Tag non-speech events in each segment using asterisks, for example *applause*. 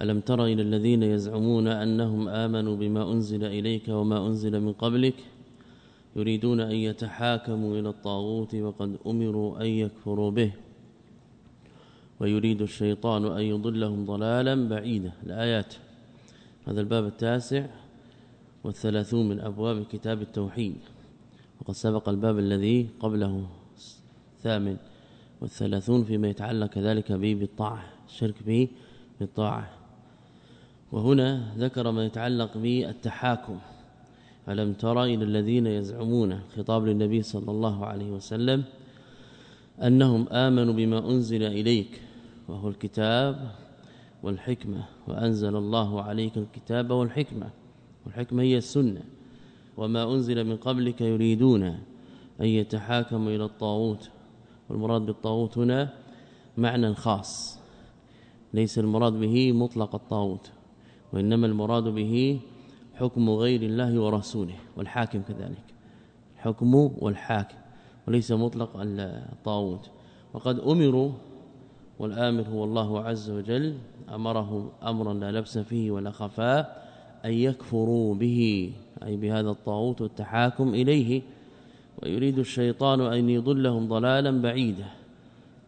ألم تر إلى الذين يزعمون أنهم آمنوا بما أنزل إليك وما أنزل من قبلك؟ يريدون أن يتحاكموا إلى الطاغوت وقد أمروا أن يكفروا به. ويريد الشيطان أن يضلهم ضلالا بعيدا. الآيات. هذا الباب التاسع والثلاثون من أبواب كتاب التوحيد. وقد سبق الباب الذي قبله الثامن والثلاثون فيما يتعلق كذلك به بالطاعة الشرك به بالطاعة. وهنا ذكر ما يتعلق بالتحاكم. ألم ترى إلى الذين يزعمون خطاب للنبي صلى الله عليه وسلم أنهم آمنوا بما أنزل إليك وهو الكتاب والحكمة وأنزل الله عليك الكتاب والحكمة. والحكمة هي السنة وما أنزل من قبلك يريدون أن يتحاكموا إلى الطاغوت. والمراد بالطاغوت هنا معنى خاص ليس المراد به مطلق الطاغوت. وإنما المراد به حكم غير الله ورسوله والحاكم كذلك. الحكم والحاكم وليس مطلق الطاغوت. وقد أمروا والآمر هو الله عز وجل امره أمرا لا لبس فيه ولا خفاء أن يكفروا به أي بهذا الطاغوت والتحاكم إليه. ويريد الشيطان أن يضلهم ضلالا بعيدا.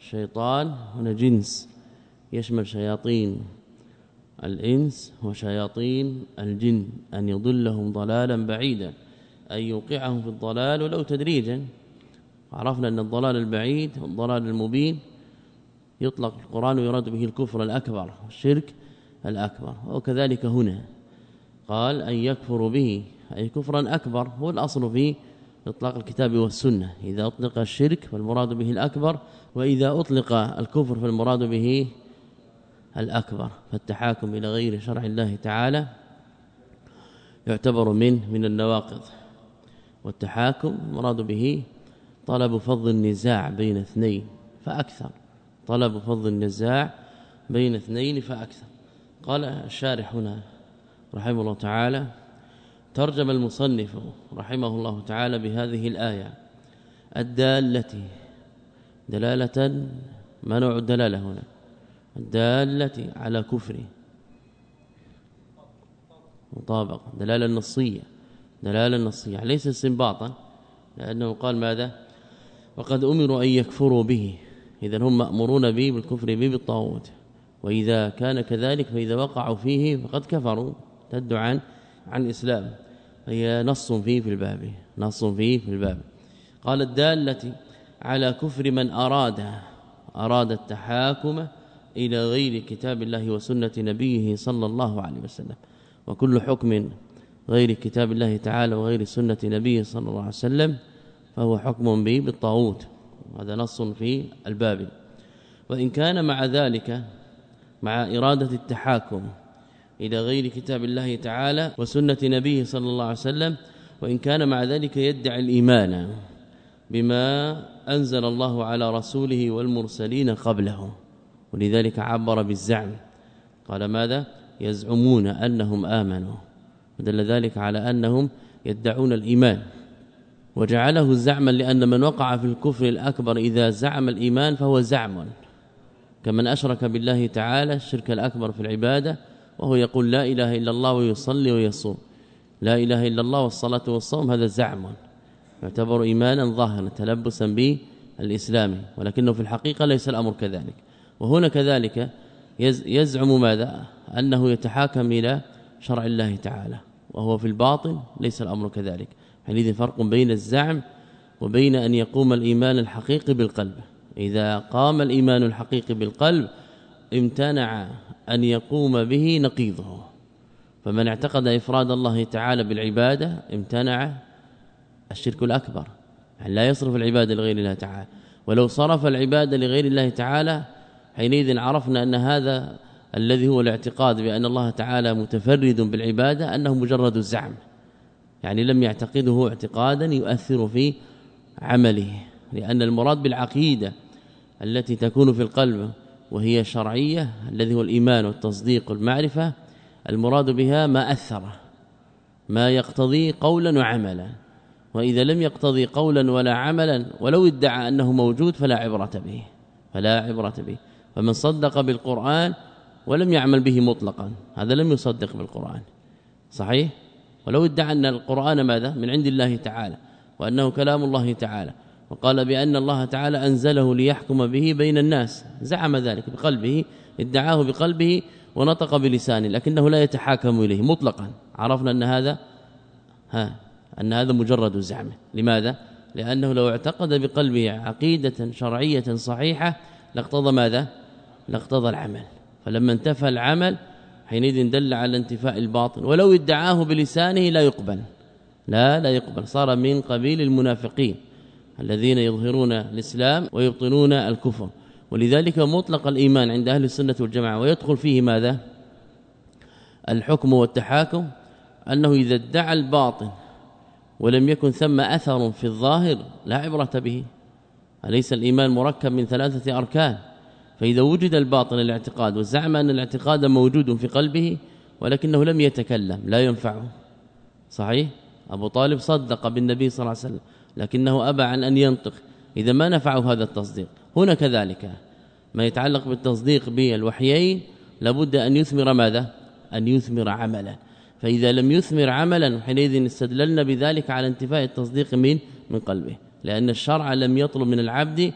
الشيطان هنا جنس يشمل شياطين. الإنس وشياطين الجن أن يضلهم ضلالا بعيدا أن يوقعهم في الضلال ولو تدريجا. عرفنا أن الضلال البعيد والضلال المبين يطلق القرآن ويراد به الكفر الأكبر والشرك الأكبر وكذلك هنا قال أن يكفروا به أي كفرا أكبر هو الأصل في إطلاق الكتاب والسنة. إذا أطلق الشرك فالمراد به الأكبر وإذا أطلق الكفر فالمراد به الأكبر فالتحاكم إلى غير شرع الله تعالى يعتبر من من النواقض. والتحاكم مراد به طلب فض النزاع بين اثنين فأكثر. طلب فض النزاع بين اثنين فأكثر. قال الشارح هنا رحمه الله تعالى ترجم المصنف رحمه الله تعالى بهذه الآية الدالة دلالة ما نوع الدلالة هنا. الدالة على كفره. مطابقة دلالة نصية. دلالة نصية. ليس استنباطا لأنه قال ماذا؟ وقد أمروا أن يكفروا به. إذا هم مأمورون به بالكفر به بالطاغوت. وإذا كان كذلك فإذا وقعوا فيه فقد كفروا. تد عن عن الإسلام هي نص فيه في الباب. نص فيه في الباب. قال الدالة على كفر من أراد أراد التحاكم إلى غير كتاب الله وسنة نبيه صلى الله عليه وسلم. وكل حكم غير كتاب الله تعالى وغير سنة نبيه صلى الله عليه وسلم فهو حكم به بالطاغوت. هذا نص في الباب. وإن كان مع ذلك مع إرادة التحاكم إلى غير كتاب الله تعالى وسنة نبيه صلى الله عليه وسلم وإن كان مع ذلك يدعي الإيمان بما أنزل الله على رسوله والمرسلين قبله. ولذلك عبر بالزعم. قال ماذا؟ يزعمون أنهم آمنوا. ودل ذلك على أنهم يدعون الإيمان. وجعله زعما لأن من وقع في الكفر الأكبر إذا زعم الإيمان فهو زعم. كمن أشرك بالله تعالى الشرك الأكبر في العبادة وهو يقول لا إله إلا الله ويصلي ويصوم. لا إله إلا الله والصلاة والصوم هذا زعم. يعتبر إيمانا ظاهرا تلبسا به الإسلام ولكنه في الحقيقة ليس الأمر كذلك. وهنا كذلك يزعم ماذا؟ أنه يتحاكم إلى شرع الله تعالى وهو في الباطن ليس الأمر كذلك. حينئذ فرق بين الزعم وبين أن يقوم الإيمان الحقيقي بالقلب. إذا قام الإيمان الحقيقي بالقلب امتنع أن يقوم به نقيضه. فمن اعتقد إفراد الله تعالى بالعبادة امتنع الشرك الأكبر. يعني لا يصرف العبادة لغير الله تعالى. ولو صرف العبادة لغير الله تعالى حينئذ عرفنا أن هذا الذي هو الاعتقاد بأن الله تعالى متفرد بالعبادة أنه مجرد الزعم. يعني لم يعتقده اعتقادا يؤثر في عمله لأن المراد بالعقيدة التي تكون في القلب وهي شرعية الذي هو الإيمان والتصديق والمعرفة المراد بها ما أثر ما يقتضي قولا وعملا. وإذا لم يقتضي قولا ولا عملا ولو ادعى أنه موجود فلا عبرة به فلا عبرة به. فمن صدق بالقرآن ولم يعمل به مطلقا. هذا لم يصدق بالقرآن. صحيح؟ ولو ادعى أن القرآن ماذا؟ من عند الله تعالى وأنه كلام الله تعالى وقال بأن الله تعالى أنزله ليحكم به بين الناس. زعم ذلك بقلبه ادعاه بقلبه ونطق بلسانه لكنه لا يتحاكم إليه مطلقا. عرفنا أن هذا ها أن هذا مجرد زعم. لماذا؟ لأنه لو اعتقد بقلبه عقيدة شرعية صحيحة لاقتضى ماذا؟ لاقتضى العمل. فلما انتفى العمل حينئذ دل على انتفاء الباطن. ولو ادعاه بلسانه لا يقبل. لا لا يقبل. صار من قبيل المنافقين الذين يظهرون الإسلام ويبطنون الكفر. ولذلك مطلق الإيمان عند أهل السنة والجماعة. ويدخل فيه ماذا؟ الحكم والتحاكم. أنه إذا ادعى الباطن ولم يكن ثم أثر في الظاهر لا عبرة به. أليس الإيمان مركب من ثلاثة أركان؟ فإذا وجد الباطن الاعتقاد وزعم أن الاعتقاد موجود في قلبه ولكنه لم يتكلم لا ينفعه. صحيح؟ أبو طالب صدق بالنبي صلى الله عليه وسلم لكنه أبى عن أن ينطق. إذا ما نفعه هذا التصديق؟ هنا كذلك. ما يتعلق بالتصديق بالوحيين لابد أن يثمر ماذا؟ أن يثمر عملا. فإذا لم يثمر عملا حينئذ استدللنا بذلك على انتفاء التصديق من من قلبه لأن الشرع لم يطلب من العبد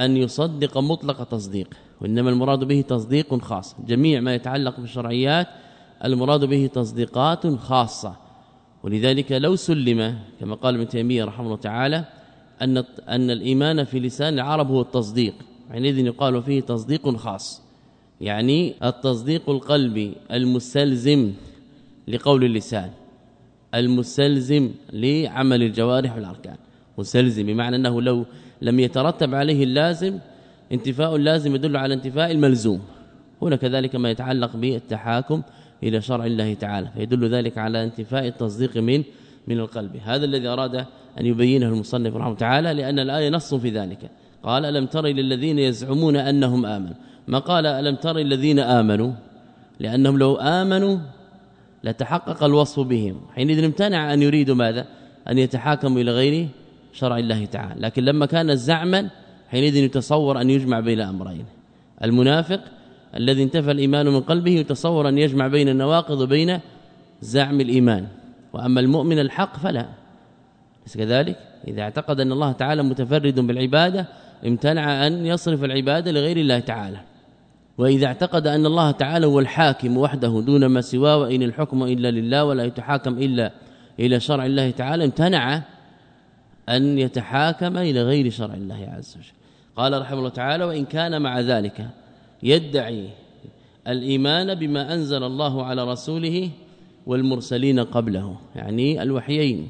أن يصدق مطلق تصديق وإنما المراد به تصديق خاص. جميع ما يتعلق بالشرعيات المراد به تصديقات خاصة. ولذلك لو سلم كما قال ابن تيمية رحمه الله تعالى أن أن الإيمان في لسان العرب هو التصديق. حينئذ يقال فيه تصديق خاص. يعني التصديق القلبي المستلزم لقول اللسان المستلزم لعمل الجوارح والأركان. مستلزم بمعنى أنه لو لم يترتب عليه اللازم انتفاء اللازم يدل على انتفاء الملزوم. هنا كذلك ما يتعلق بالتحاكم إلى شرع الله تعالى فيدل ذلك على انتفاء التصديق من من القلب. هذا الذي أراد أن يبينه المصنف رحمه تعالى لأن الآية نص في ذلك. قال ألم تر للذين يزعمون أنهم آمنوا؟ ما قال ألم تر الذين آمنوا؟ لأنهم لو آمنوا لتحقق الوصف بهم. حينئذ امتنع أن يريدوا ماذا؟ أن يتحاكموا إلى غير شرع الله تعالى. لكن لما كان زعما حينئذ يتصور أن يجمع بين أمرين. المنافق الذي انتفى الإيمان من قلبه يتصور أن يجمع بين النواقض وبين زعم الإيمان. وأما المؤمن الحق فلا. كذلك؟ إذا اعتقد أن الله تعالى متفرد بالعبادة امتنع أن يصرف العبادة لغير الله تعالى. وإذا اعتقد أن الله تعالى هو الحاكم وحده دون ما سواه وإن الحكم إلا لله ولا يتحاكم إلا إلى شرع الله تعالى امتنع أن يتحاكم إلى غير شرع الله عز وجل. قال رحمه الله تعالى وإن كان مع ذلك يدعي الإيمان بما أنزل الله على رسوله والمرسلين قبله. يعني الوحيين.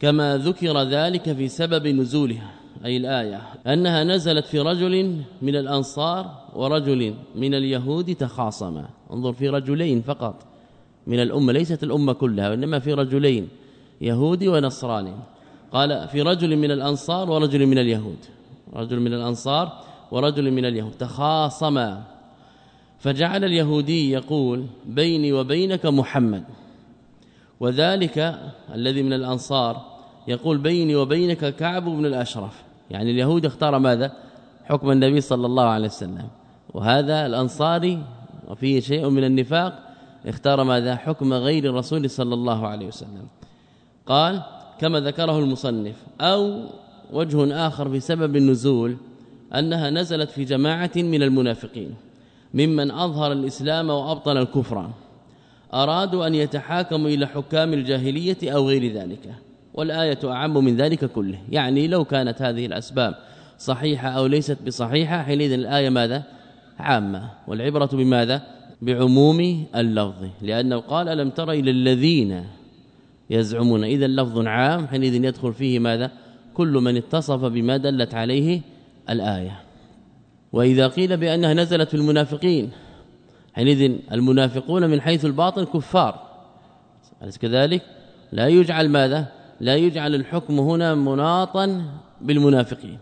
كما ذكر ذلك في سبب نزولها أي الآية أنها نزلت في رجل من الأنصار ورجل من اليهود تخاصما. انظر في رجلين فقط. من الأمة ليست الأمة كلها وإنما في رجلين يهودي ونصراني. قال في رجل من الأنصار ورجل من اليهود. رجل من الأنصار ورجل من اليهود. تخاصما فجعل اليهودي يقول بيني وبينك محمد. وذلك الذي من الأنصار يقول بيني وبينك كعب بن الأشرف. يعني اليهود اختار ماذا؟ حكم النبي صلى الله عليه وسلم. وهذا الأنصاري وفيه شيء من النفاق اختار ماذا؟ حكم غير الرسول صلى الله عليه وسلم. قال كما ذكره المصنف أو وجه آخر بسبب النزول أنها نزلت في جماعة من المنافقين ممن أظهر الإسلام وأبطل الكفر أرادوا أن يتحاكموا إلى حكام الجاهلية أو غير ذلك والآية أعم من ذلك كله يعني لو كانت هذه الأسباب صحيحة أو ليست بصحيحة حينئذ الآية ماذا؟ عامة. والعبرة بماذا؟ بعموم اللفظ لأنه قال ألم تر إلى الذين يزعمون. إذا اللفظ عام حينئذ يدخل فيه ماذا؟ كل من اتصف بما دلت عليه الآية. وإذا قيل بأنها نزلت في المنافقين حينئذ المنافقون من حيث الباطن كفار. أليس كذلك؟ لا يجعل ماذا؟ لا يجعل الحكم هنا مناطا بالمنافقين.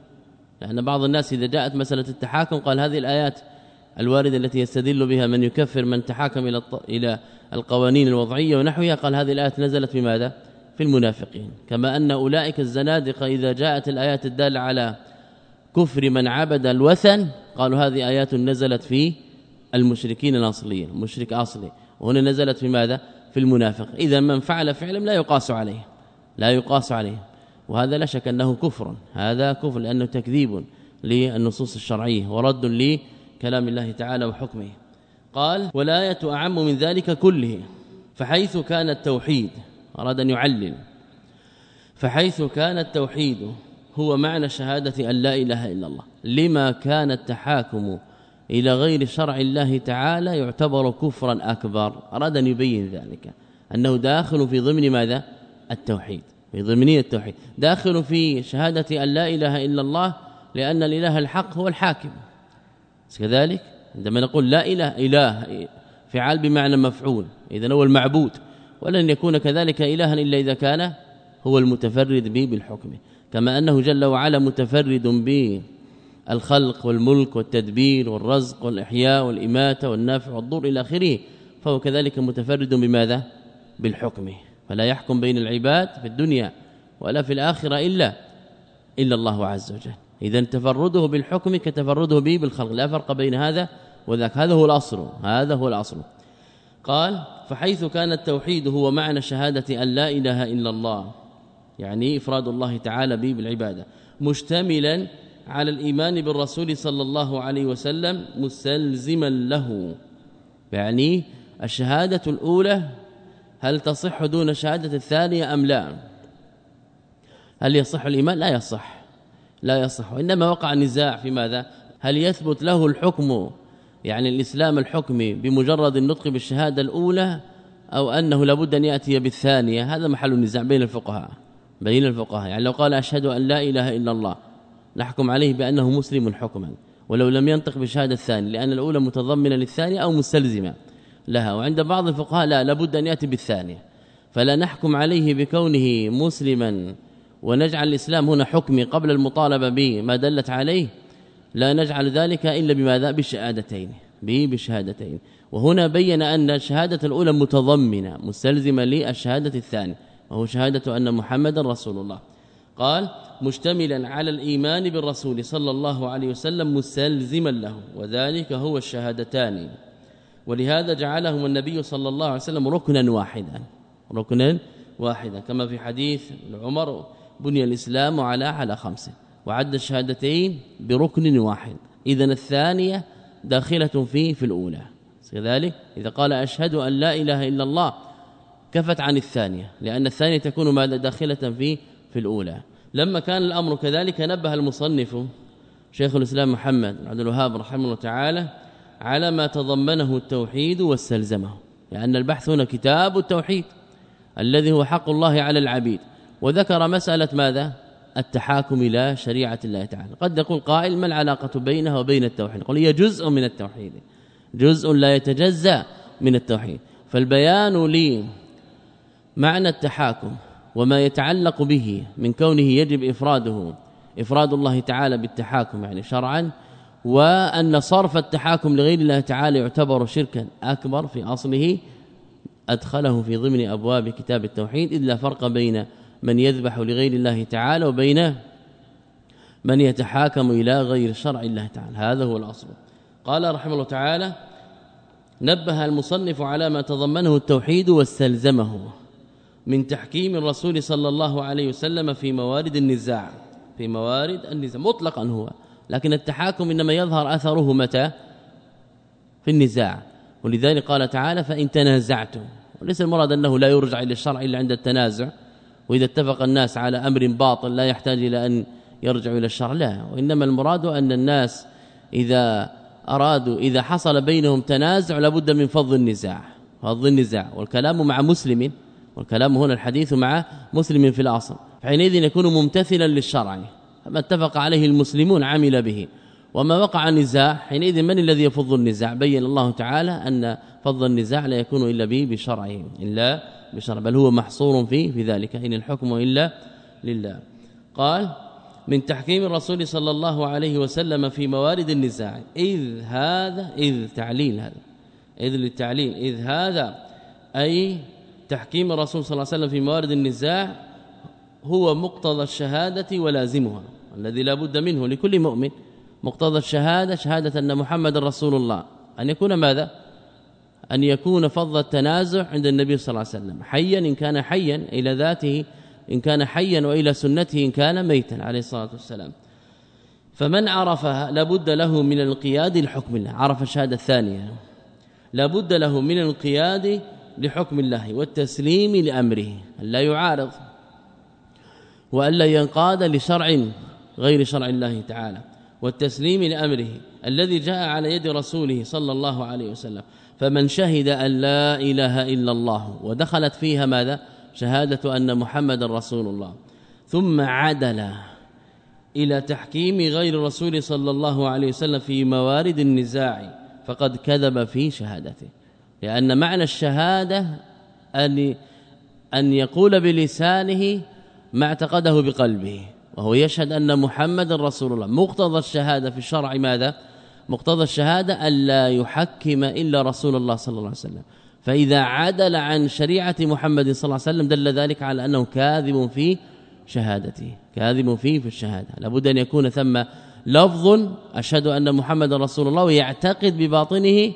لأن بعض الناس إذا جاءت مسألة التحاكم قال هذه الآيات الواردة التي يستدل بها من يكفر من تحاكم إلى إلى القوانين الوضعية ونحوها قال هذه الآيات نزلت في ماذا في المنافقين. كما أن أولئك الزنادقة إذا جاءت الآيات الدالة على كفر من عبد الوثن قالوا هذه آيات نزلت في المشركين الأصليين مشرك أصلي. وهنا نزلت في ماذا؟ في المنافق. إذا من فعل فعلا لا يقاس عليه لا يقاس عليه. وهذا لا شك أنه كفر. هذا كفر لأنه تكذيب للنصوص الشرعية ورد لكلام الله تعالى وحكمه. قال ولايه أعم من ذلك كله فحيث كان التوحيد أراد أن يعلل فحيث كان التوحيد هو معنى شهادة أن لا إله إلا الله. لما كان التحاكم إلى غير شرع الله تعالى يعتبر كفرا أكبر. أراد أن يبين ذلك. أنه داخل في ضمن ماذا؟ التوحيد. في ضمنية التوحيد. داخل في شهادة أن لا إله إلا الله لأن الإله الحق هو الحاكم. كذلك؟ عندما نقول لا إله إله فعال بمعنى مفعول إذا هو المعبود ولن يكون كذلك إلها إلا إذا كان هو المتفرد به بالحكم كما أنه جل وعلا متفرد به الخلق والملك والتدبير والرزق والإحياء والإماتة والنافع والضر إلى آخره فهو كذلك متفرد بماذا؟ بالحكم فلا يحكم بين العباد في الدنيا ولا في الآخرة الا إلا الله عز وجل. اذا تفرده بالحكم كتفرده به بالخلق لا فرق بين هذا وذاك. هذا هو الأصل هذا هو الأصل. قال فحيث كان التوحيد هو معنى شهادة أن لا إله إلا الله. يعني إفراد الله تعالى به بالعبادة. مشتملا على الإيمان بالرسول صلى الله عليه وسلم مستلزما له. يعني الشهادة الأولى هل تصح دون شهادة الثانية أم لا؟ هل يصح الإيمان؟ لا يصح. لا يصح. وإنما وقع نزاع في ماذا؟ هل يثبت له الحكم يعني الإسلام الحكم بمجرد النطق بالشهادة الأولى أو أنه لابد أن يأتي بالثانية؟ هذا محل النزاع بين الفقهاء بين الفقهاء. يعني لو قال أشهد أن لا إله إلا الله نحكم عليه بأنه مسلم حكما. ولو لم ينطق بشهاده الثاني لأن الأولى متضمنة للثانية أو مستلزمة لها. وعند بعض الفقهاء لا لابد أن يأتي بالثانية. فلا نحكم عليه بكونه مسلما. ونجعل الإسلام هنا حكمي قبل المطالبة بما دلت عليه لا نجعل ذلك إلا بماذا بالشهادتين به بالشهادتين. وهنا بين أن الشهادة الأولى متضمنة مستلزمة للشهادة الثانية وهو شهادة أن محمدا رسول الله. قال مشتملا على الإيمان بالرسول صلى الله عليه وسلم مستلزما له وذلك هو الشهادتان. ولهذا جعلهم النبي صلى الله عليه وسلم ركنا واحدا ركنا واحدا كما في حديث عمر بني الإسلام على على خمسة وعد الشهادتين بركن واحد. اذا الثانية داخلة في في الأولى. كذلك إذا قال أشهد أن لا إله إلا الله كفت عن الثانية لأن الثانية تكون ماذا؟ داخلة في في الأولى. لما كان الأمر كذلك نبه المصنف شيخ الإسلام محمد عبد الوهاب رحمه الله تعالى على ما تضمنه التوحيد واستلزمه لأن البحث هنا كتاب التوحيد الذي هو حق الله على العبيد. وذكر مسألة ماذا؟ التحاكم إلى شريعة الله تعالى. قد يقول قائل ما العلاقة بينها وبين التوحيد؟ قل هي جزء من التوحيد. جزء لا يتجزأ من التوحيد. فالبيان لي معنى التحاكم وما يتعلق به من كونه يجب إفراده إفراد الله تعالى بالتحاكم يعني شرعا وأن صرف التحاكم لغير الله تعالى يعتبر شركا أكبر في أصله أدخله في ضمن أبواب كتاب التوحيد إلا فرق بين من يذبح لغير الله تعالى وبين من يتحاكم إلى غير شرع الله تعالى. هذا هو الأصل. قال رحمه الله تعالى نبه المصنف على ما تضمنه التوحيد واستلزمه من تحكيم الرسول صلى الله عليه وسلم في موارد النزاع. في موارد النزاع مطلقا هو. لكن التحاكم إنما يظهر أثره متى؟ في النزاع. ولذلك قال تعالى فإن تنازعتم. وليس المراد أنه لا يرجع إلى الشرع إلا عند التنازع. وإذا اتفق الناس على أمر باطل لا يحتاج إلى أن يرجعوا إلى الشرع لا. وإنما المراد أن الناس إذا أرادوا إذا حصل بينهم تنازع لابد من فض النزاع فض النزاع. والكلام مع مسلم والكلام هنا الحديث مع مسلم في الأصل حينئذ يكون ممتثلا للشرع. فما اتفق عليه المسلمون عمل به. وما وقع النزاع حينئذ من الذي يفض النزاع؟ بين الله تعالى أن فض النزاع لا يكون إلا به بشرعه إلا بشرع بل هو محصور فيه في ذلك إن الحكم إلا لله. قال من تحكيم الرسول صلى الله عليه وسلم في موارد النزاع. إذ هذا إذ تعليل هذا إذ للتعليل إذ هذا أي تحكيم الرسول صلى الله عليه وسلم في موارد النزاع هو مقتضى الشهادة ولازمها الذي لا بد منه لكل مؤمن. مقتضى الشهادة شهادة أن محمد رسول الله. أن يكون ماذا؟ أن يكون فض التنازع عند النبي صلى الله عليه وسلم. حيا إن كان حيا إلى ذاته إن كان حيا وإلى سنته إن كان ميتا عليه الصلاة والسلام. فمن عرفها لابد له من الانقياد لحكم الله. عرف الشهادة الثانية. لابد له من الانقياد لحكم الله والتسليم لأمره. لا يعارض. والا ينقاد لشرع غير شرع الله تعالى. والتسليم لأمره الذي جاء على يد رسوله صلى الله عليه وسلم. فمن شهد أن لا إله إلا الله ودخلت فيها ماذا؟ شهادة أن محمد رسول الله. ثم عدل إلى تحكيم غير الرسول صلى الله عليه وسلم في موارد النزاع فقد كذب في شهادته. لأن معنى الشهادة أن أن يقول بلسانه ما اعتقده بقلبه. وهو يشهد أن محمد رسول الله. مقتضى الشهادة في الشرع ماذا؟ مقتضى الشهادة ألا يحكم إلا رسول الله صلى الله عليه وسلم. فإذا عدل عن شريعة محمد صلى الله عليه وسلم دل ذلك على أنه كاذب في شهادته. كاذب فيه في الشهادة. لابد أن يكون ثم لفظ أشهد أن محمد رسول الله ويعتقد بباطنه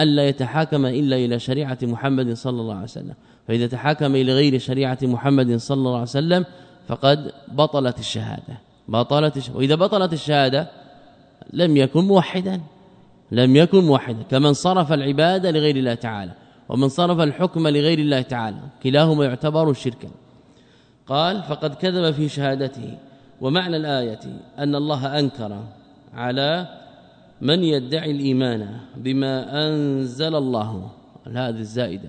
الا يتحاكم إلا إلى شريعة محمد صلى الله عليه وسلم. فإذا تحاكم إلى غير شريعة محمد صلى الله عليه وسلم فقد بطلت الشهادة. بطلت الشهادة. وإذا بطلت الشهادة لم يكن موحدا لم يكن موحدا. كمن صرف العبادة لغير الله تعالى ومن صرف الحكم لغير الله تعالى كلاهما يعتبر شركا. قال فقد كذب في شهادته. ومعنى الآية أن الله أنكر على من يدعي الإيمان بما أنزل الله. هذه الزائدة.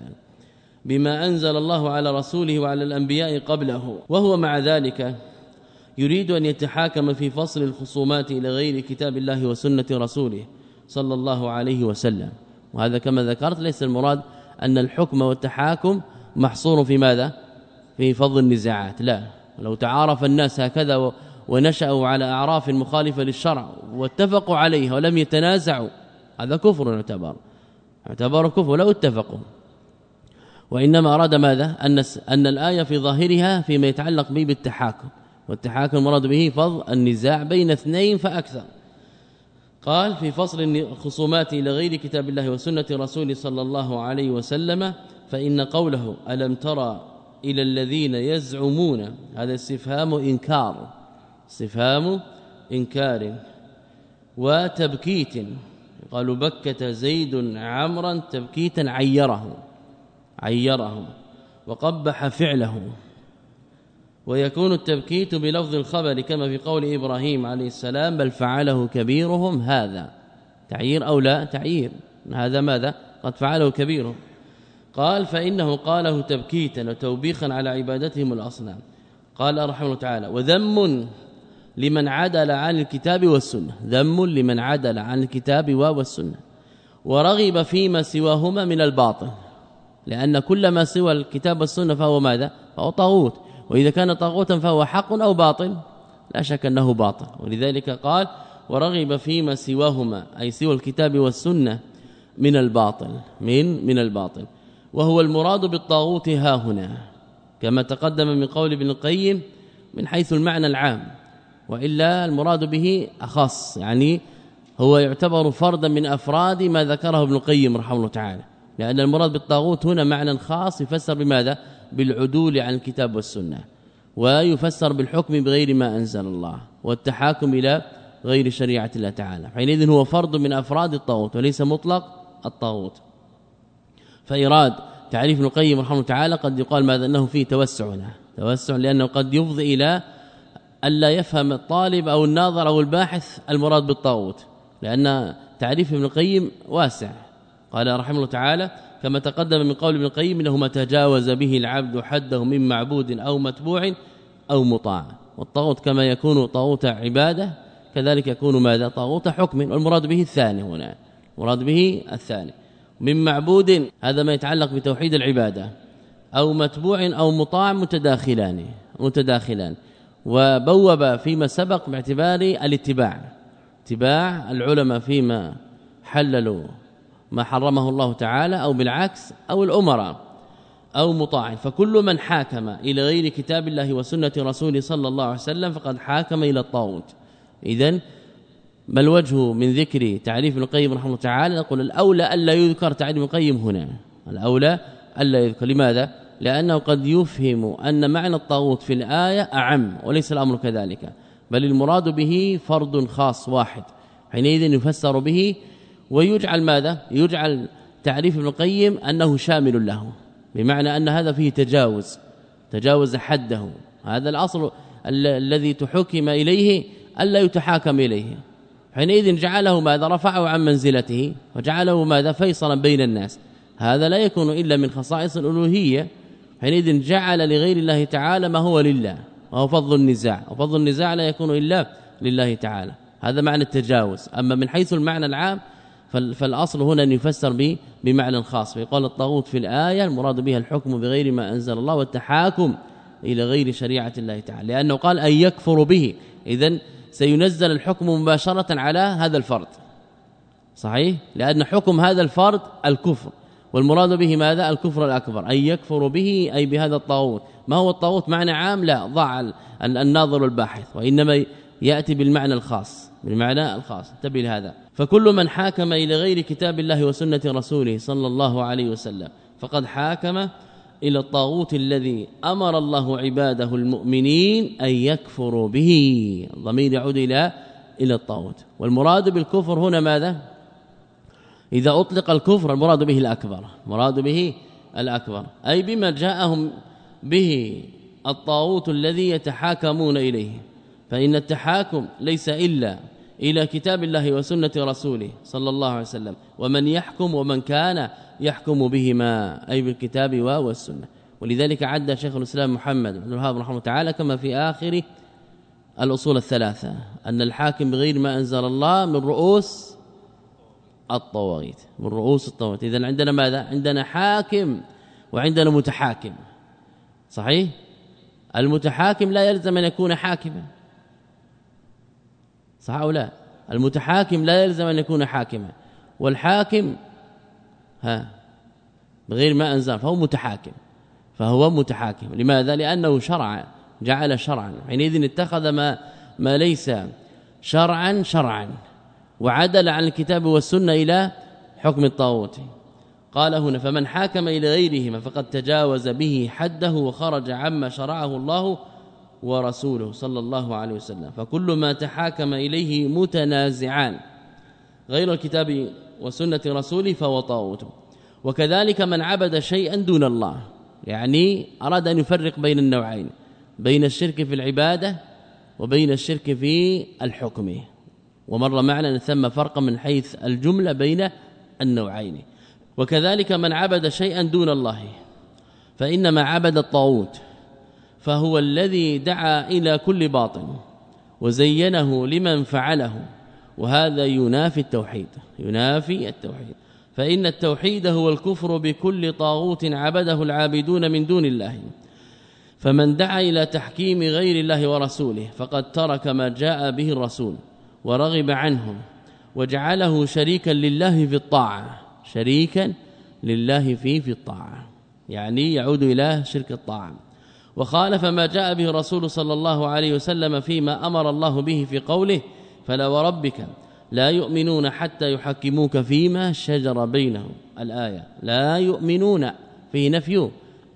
بما أنزل الله على رسوله وعلى الأنبياء قبله وهو مع ذلك يريد أن يتحاكم في فصل الخصومات إلى غير كتاب الله وسنة رسوله صلى الله عليه وسلم. وهذا كما ذكرت ليس المراد أن الحكم والتحاكم محصور في ماذا؟ في فض النزاعات. لا لو تعارف الناس هكذا ونشأوا على أعراف مخالفة للشرع واتفقوا عليها ولم يتنازعوا هذا كفر يعتبر يعتبر كفر لو اتفقوا. وإنما أراد ماذا؟ أن أن الآية في ظاهرها فيما يتعلق به بالتحاكم. والتحاكم المراد به فض النزاع بين اثنين فأكثر. قال في فصل الخصومات إلى غير كتاب الله وسنة رسوله صلى الله عليه وسلم فإن قوله ألم ترى إلى الذين يزعمون؟ هذا استفهام إنكار. استفهام إنكار وتبكيت. قالوا بكت زيد عمرا تبكيتا عيره. عيره وقبح فعله ويكون التبكيت بلفظ الخبر كما في قول إبراهيم عليه السلام بل فعله كبيرهم هذا. تعيير أو لا؟ تعيير. هذا ماذا؟ قد فعله كبيرهم. قال فإنه قاله تبكيتا وتوبيخا على عبادتهم الأصنام. قال رحمه الله تعالى وذم لمن عدل عن الكتاب والسنة. ذم لمن عدل عن الكتاب والسنة. ورغب فيما سواهما من الباطل. لأن كل ما سوى الكتاب والسنة فهو ماذا؟ فهو طاغوت. وإذا كان طاغوتا فهو حق أو باطل لا شك أنه باطل. ولذلك قال ورغب فيما سواهما أي سوى الكتاب والسنة من الباطل من من الباطل. وهو المراد بالطاغوت ها هنا كما تقدم من قول ابن القيم من حيث المعنى العام. وإلا المراد به أخص يعني هو يعتبر فردا من أفراد ما ذكره ابن القيم رحمه الله تعالى. لأن المراد بالطاغوت هنا معنى خاص يفسر بماذا؟ بالعدول عن الكتاب والسنة ويفسر بالحكم بغير ما أنزل الله والتحاكم إلى غير شريعة الله تعالى حينئذ هو فرد من أفراد الطاغوت وليس مطلق الطاغوت. فإراد تعريف ابن القيم رحمه تعالى قد يقال ماذا؟ أنه فيه توسع هنا توسع لأنه قد يفضي إلى الا يفهم الطالب أو الناظر أو الباحث المراد بالطاغوت لأن تعريف ابن القيم واسع. قال رحمه الله تعالى كما تقدم من قول ابن القيم انه ما تجاوز به العبد حده من معبود أو متبوع أو مطاع. والطاغوت كما يكون طاغوت عبادة كذلك يكون ماذا؟ طاغوت حكم. والمراد به الثاني هنا. مراد به الثاني. من معبود هذا ما يتعلق بتوحيد العبادة. أو متبوع أو مطاع متداخلان متداخلان. وبوب فيما سبق باعتبار الاتباع. اتباع العلماء فيما حللوا ما حرمه الله تعالى أو بالعكس أو الأمراء أو مطاع. فكل من حاكم إلى غير كتاب الله وسنة رسوله صلى الله عليه وسلم فقد حاكم إلى الطاغوت. اذا ما الوجه من ذكر تعريف ابن القيم رحمه الله تعالى؟ نقول الأولى الا يذكر تعريف ابن القيم هنا. الأولى الا يذكر. لماذا؟ لأنه قد يفهم أن معنى الطاغوت في الآية أعم وليس الأمر كذلك بل المراد به فرد خاص واحد. حينئذ يفسر به ويجعل ماذا؟ يجعل تعريف ابن القيم أنه شامل له بمعنى أن هذا فيه تجاوز تجاوز حده. هذا الأصل الذي تحكم إليه ألا يتحاكم إليه. حينئذ جعله ماذا؟ رفعه عن منزلته وجعله ماذا؟ فيصلا بين الناس. هذا لا يكون إلا من خصائص الألوهية. حينئذ جعل لغير الله تعالى ما هو لله وهو فضل النزاع. وفضل النزاع لا يكون إلا لله تعالى. هذا معنى التجاوز. أما من حيث المعنى العام فالأصل هنا أن يفسر به بمعنى خاص فيقال الطاغوت في الآية المراد بها الحكم بغير ما أنزل الله والتحاكم إلى غير شريعة الله تعالى لأنه قال أن يكفر به. اذا سينزل الحكم مباشرة على هذا الفرد. صحيح؟ لأن حكم هذا الفرد الكفر. والمراد به ماذا؟ الكفر الأكبر. اي يكفر به أي بهذا الطاغوت. ما هو الطاغوت معنى عام؟ لا ضع الناظر الباحث. وإنما يأتي بالمعنى الخاص بالمعنى الخاص. انتبه لهذا. فكل من حاكم إلى غير كتاب الله وسنة رسوله صلى الله عليه وسلم فقد حاكم إلى الطاغوت الذي أمر الله عباده المؤمنين أن يكفروا به. الضمير يعود إلى إلى الطاغوت. والمراد بالكفر هنا ماذا؟ إذا أطلق الكفر المراد به الأكبر. مراد به الأكبر. أي بما جاءهم به الطاغوت الذي يتحاكمون إليه. فإن التحاكم ليس إلا إلى كتاب الله وسنة رسوله صلى الله عليه وسلم. ومن يحكم ومن كان يحكم بهما أي بالكتاب والسنة. ولذلك عد شيخ الإسلام محمد بن الوهاب رحمه تعالى كما في آخر الأصول الثلاثة أن الحاكم بغير ما أنزل الله من رؤوس الطواغيت من رؤوس الطواغيت. اذا عندنا ماذا؟ عندنا حاكم وعندنا متحاكم. صحيح؟ المتحاكم لا يلزم أن يكون حاكما. صح أو لا المتحاكم لا يلزم أن يكون حاكما والحاكم ها بغير ما أنزل فهو متحاكم فهو متحاكم. لماذا؟ لأنه شرع جعل شرعا. حينئذ اتخذ ما ما ليس شرعا شرعا وعدل عن الكتاب والسنة إلى حكم الطاغوت. قال هنا فمن حاكم إلى غيرهما فقد تجاوز به حده وخرج عما شرعه الله ورسوله صلى الله عليه وسلم. فكل ما تحاكم إليه متنازعان. غير الكتاب وسنة رسوله فهو طاغوت. وكذلك من عبد شيئا دون الله. يعني أراد أن يفرق بين النوعين. بين الشرك في العبادة وبين الشرك في الحكم. ومر معنا أن ثم فرق من حيث الجملة بين النوعين. وكذلك من عبد شيئا دون الله. فإنما عبد الطاغوت. فهو الذي دعا إلى كل باطل وزينه لمن فعله وهذا ينافي التوحيد ينافي التوحيد. فإن التوحيد هو الكفر بكل طاغوت عبده العابدون من دون الله. فمن دعا إلى تحكيم غير الله ورسوله فقد ترك ما جاء به الرسول ورغب عنه وجعله شريكا لله في الطاعة شريكا لله فيه في الطاعة. يعني يعود إلى شرك الطاعة. وخالف ما جاء به الرسول صلى الله عليه وسلم فيما أمر الله به في قوله فلا وربك لا يؤمنون حتى يحكموك فيما شجر بينهم. الآية لا يؤمنون في نفي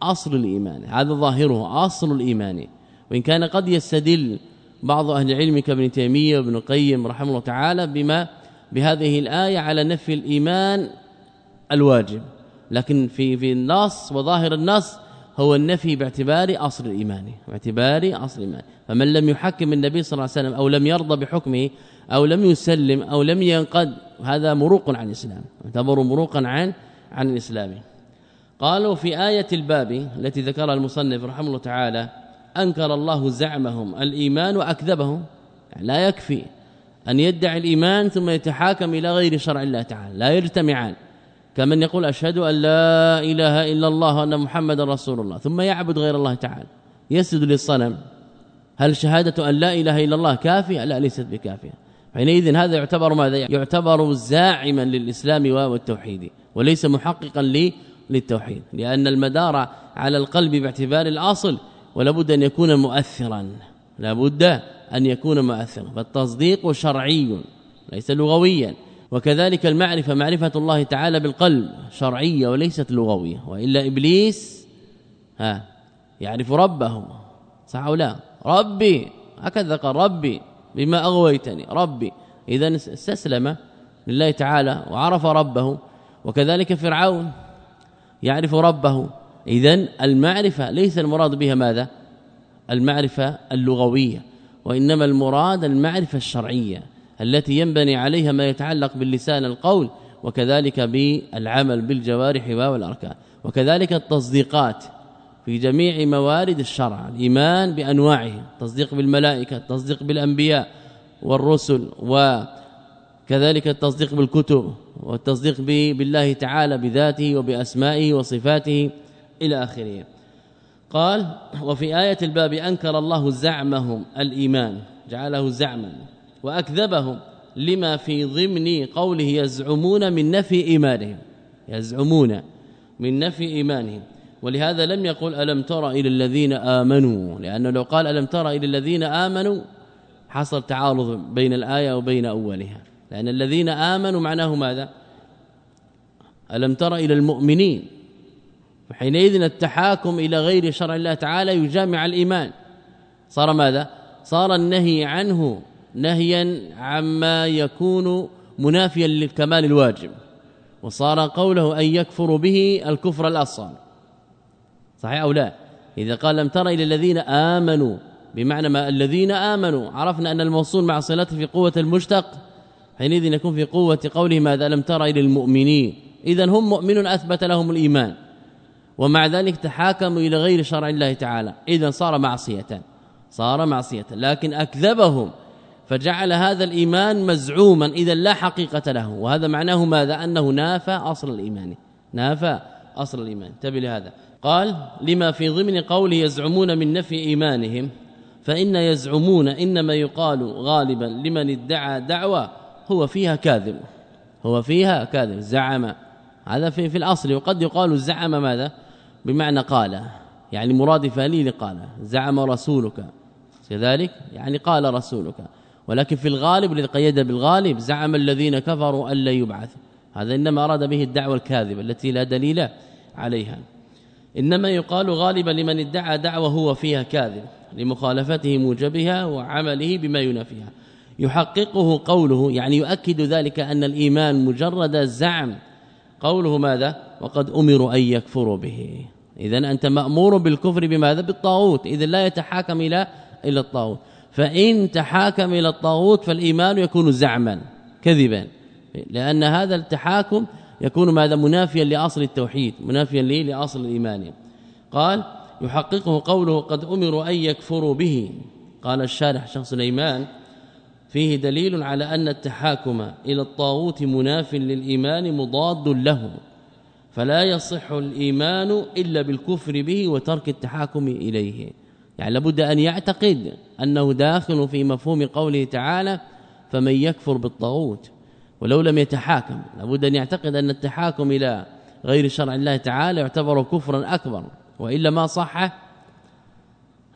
أصل الإيمان. هذا ظاهره أصل الإيمان. وإن كان قد يستدل بعض أهل العلم كابن تيمية وابن القيم رحمه الله تعالى بما بهذه الآية على نفي الإيمان الواجب. لكن في في النص وظاهر النص هو النفي باعتبار أصل الإيمان باعتبار أصل الإيمان. فمن لم يحكم النبي صلى الله عليه وسلم أو لم يرضى بحكمه أو لم يسلم أو لم ينقد هذا مروق عن الإسلام يعتبر مروقا عن عن الإسلام. قالوا في آية الباب التي ذكرها المصنف رحمه الله تعالى أنكر الله زعمهم الإيمان وأكذبهم يعني لا يكفي أن يدعي الإيمان ثم يتحاكم إلى غير شرع الله تعالى لا يجتمعان. كمن يقول أشهد أن لا إله إلا الله وأن محمد رسول الله ثم يعبد غير الله تعالى يسجد للصنم. هل شهادة أن لا إله إلا الله كافية؟ لا ليست بكافية. حينئذ هذا يعتبر ماذا؟ يعتبر زاعما للإسلام والتوحيد وليس محققا لي للتوحيد لأن المدار على القلب باعتبار الأصل ولابد أن يكون مؤثرا لابد أن يكون مؤثرا فالتصديق شرعي ليس لغويا. وكذلك المعرفة معرفة الله تعالى بالقلب شرعية وليست لغوية. وإلا إبليس ها يعرف ربه. صح أو لا؟ ربي هكذا قال ربي بما أغويتني ربي. إذا استسلم لله تعالى وعرف ربه. وكذلك فرعون يعرف ربه. اذا المعرفة ليس المراد بها ماذا؟ المعرفة اللغوية. وإنما المراد المعرفة الشرعية. التي ينبني عليها ما يتعلق باللسان القول وكذلك بالعمل بالجوارح والأركان وكذلك التصديقات في جميع موارد الشرع الإيمان بانواعه تصديق بالملائكة التصديق بالأنبياء والرسل وكذلك التصديق بالكتب والتصديق بالله تعالى بذاته وبأسمائه وصفاته إلى آخره. قال وفي آية الباب أنكر الله زعمهم الإيمان جعله زعما. وأكذبهم لما في ضمن قوله يزعمون من نفي إيمانهم يزعمون من نفي إيمانهم. ولهذا لم يقل ألم تر إلى الذين آمنوا لأنه لو قال ألم تر إلى الذين آمنوا حصل تعارض بين الآية وبين أولها. لأن الذين آمنوا معناه ماذا؟ ألم تر إلى المؤمنين؟ فحينئذ التحاكم إلى غير شرع الله تعالى يجامع الإيمان. صار ماذا؟ صار النهي عنه نهيا عما يكون منافيا للكمال الواجب وصار قوله أن يكفر به الكفر الأصغر. صحيح أو لا؟ إذا قال لم تر إلى الذين آمنوا بمعنى ما الذين آمنوا عرفنا أن الموصول مع صلته في قوة المشتق حينئذ يكون في قوة قوله ماذا لم تر إلى المؤمنين. إذا هم مؤمن أثبت لهم الإيمان ومع ذلك تحاكموا إلى غير شرع الله تعالى. اذا صار معصيه صار معصيه لكن أكذبهم فجعل هذا الإيمان مزعوما اذا لا حقيقة له. وهذا معناه ماذا؟ أنه نافى أصل الإيمان. نافى أصل الإيمان. انتبه لهذا. قال لما في ضمن قوله يزعمون من نفي إيمانهم فإن يزعمون إنما يقال غالبا لمن ادعى دعوى هو فيها كاذب. هو فيها كاذب زعم. هذا في في الأصل. وقد يقال زعم ماذا؟ بمعنى قال. يعني مرادفه لي لقال. زعم رسولك. كذلك؟ يعني قال رسولك. ولكن في الغالب الذي قيد بالغالب زعم الذين كفروا أن لا يبعث. هذا إنما أراد به الدعوة الكاذبة التي لا دليل عليها. إنما يقال غالبا لمن ادعى دعوة هو فيها كاذب لمخالفته موجبها وعمله بما ينافيها. يحققه قوله يعني يؤكد ذلك أن الإيمان مجرد زعم. قوله ماذا؟ وقد امروا أن يكفروا به. اذا أنت مأمور بالكفر بماذا؟ بالطاغوت. اذا لا يتحاكم إلى إلى الطاغوت. فإن تحاكم إلى الطاغوت فالإيمان يكون زعما كذبا. لأن هذا التحاكم يكون ماذا؟ منافيا لأصل التوحيد منافيا لي لأصل الإيمان. قال يحققه قوله قد أمروا أن يكفروا به قال الشارح شخص سليمان فيه دليل على أن التحاكم إلى الطاغوت مناف للإيمان مضاد له فلا يصح الإيمان إلا بالكفر به وترك التحاكم إليه يعني لابد أن يعتقد أنه داخل في مفهوم قوله تعالى فمن يكفر بالطاغوت ولو لم يتحاكم لابد أن يعتقد أن التحاكم إلى غير شرع الله تعالى يعتبر كفرا أكبر وإلا ما صح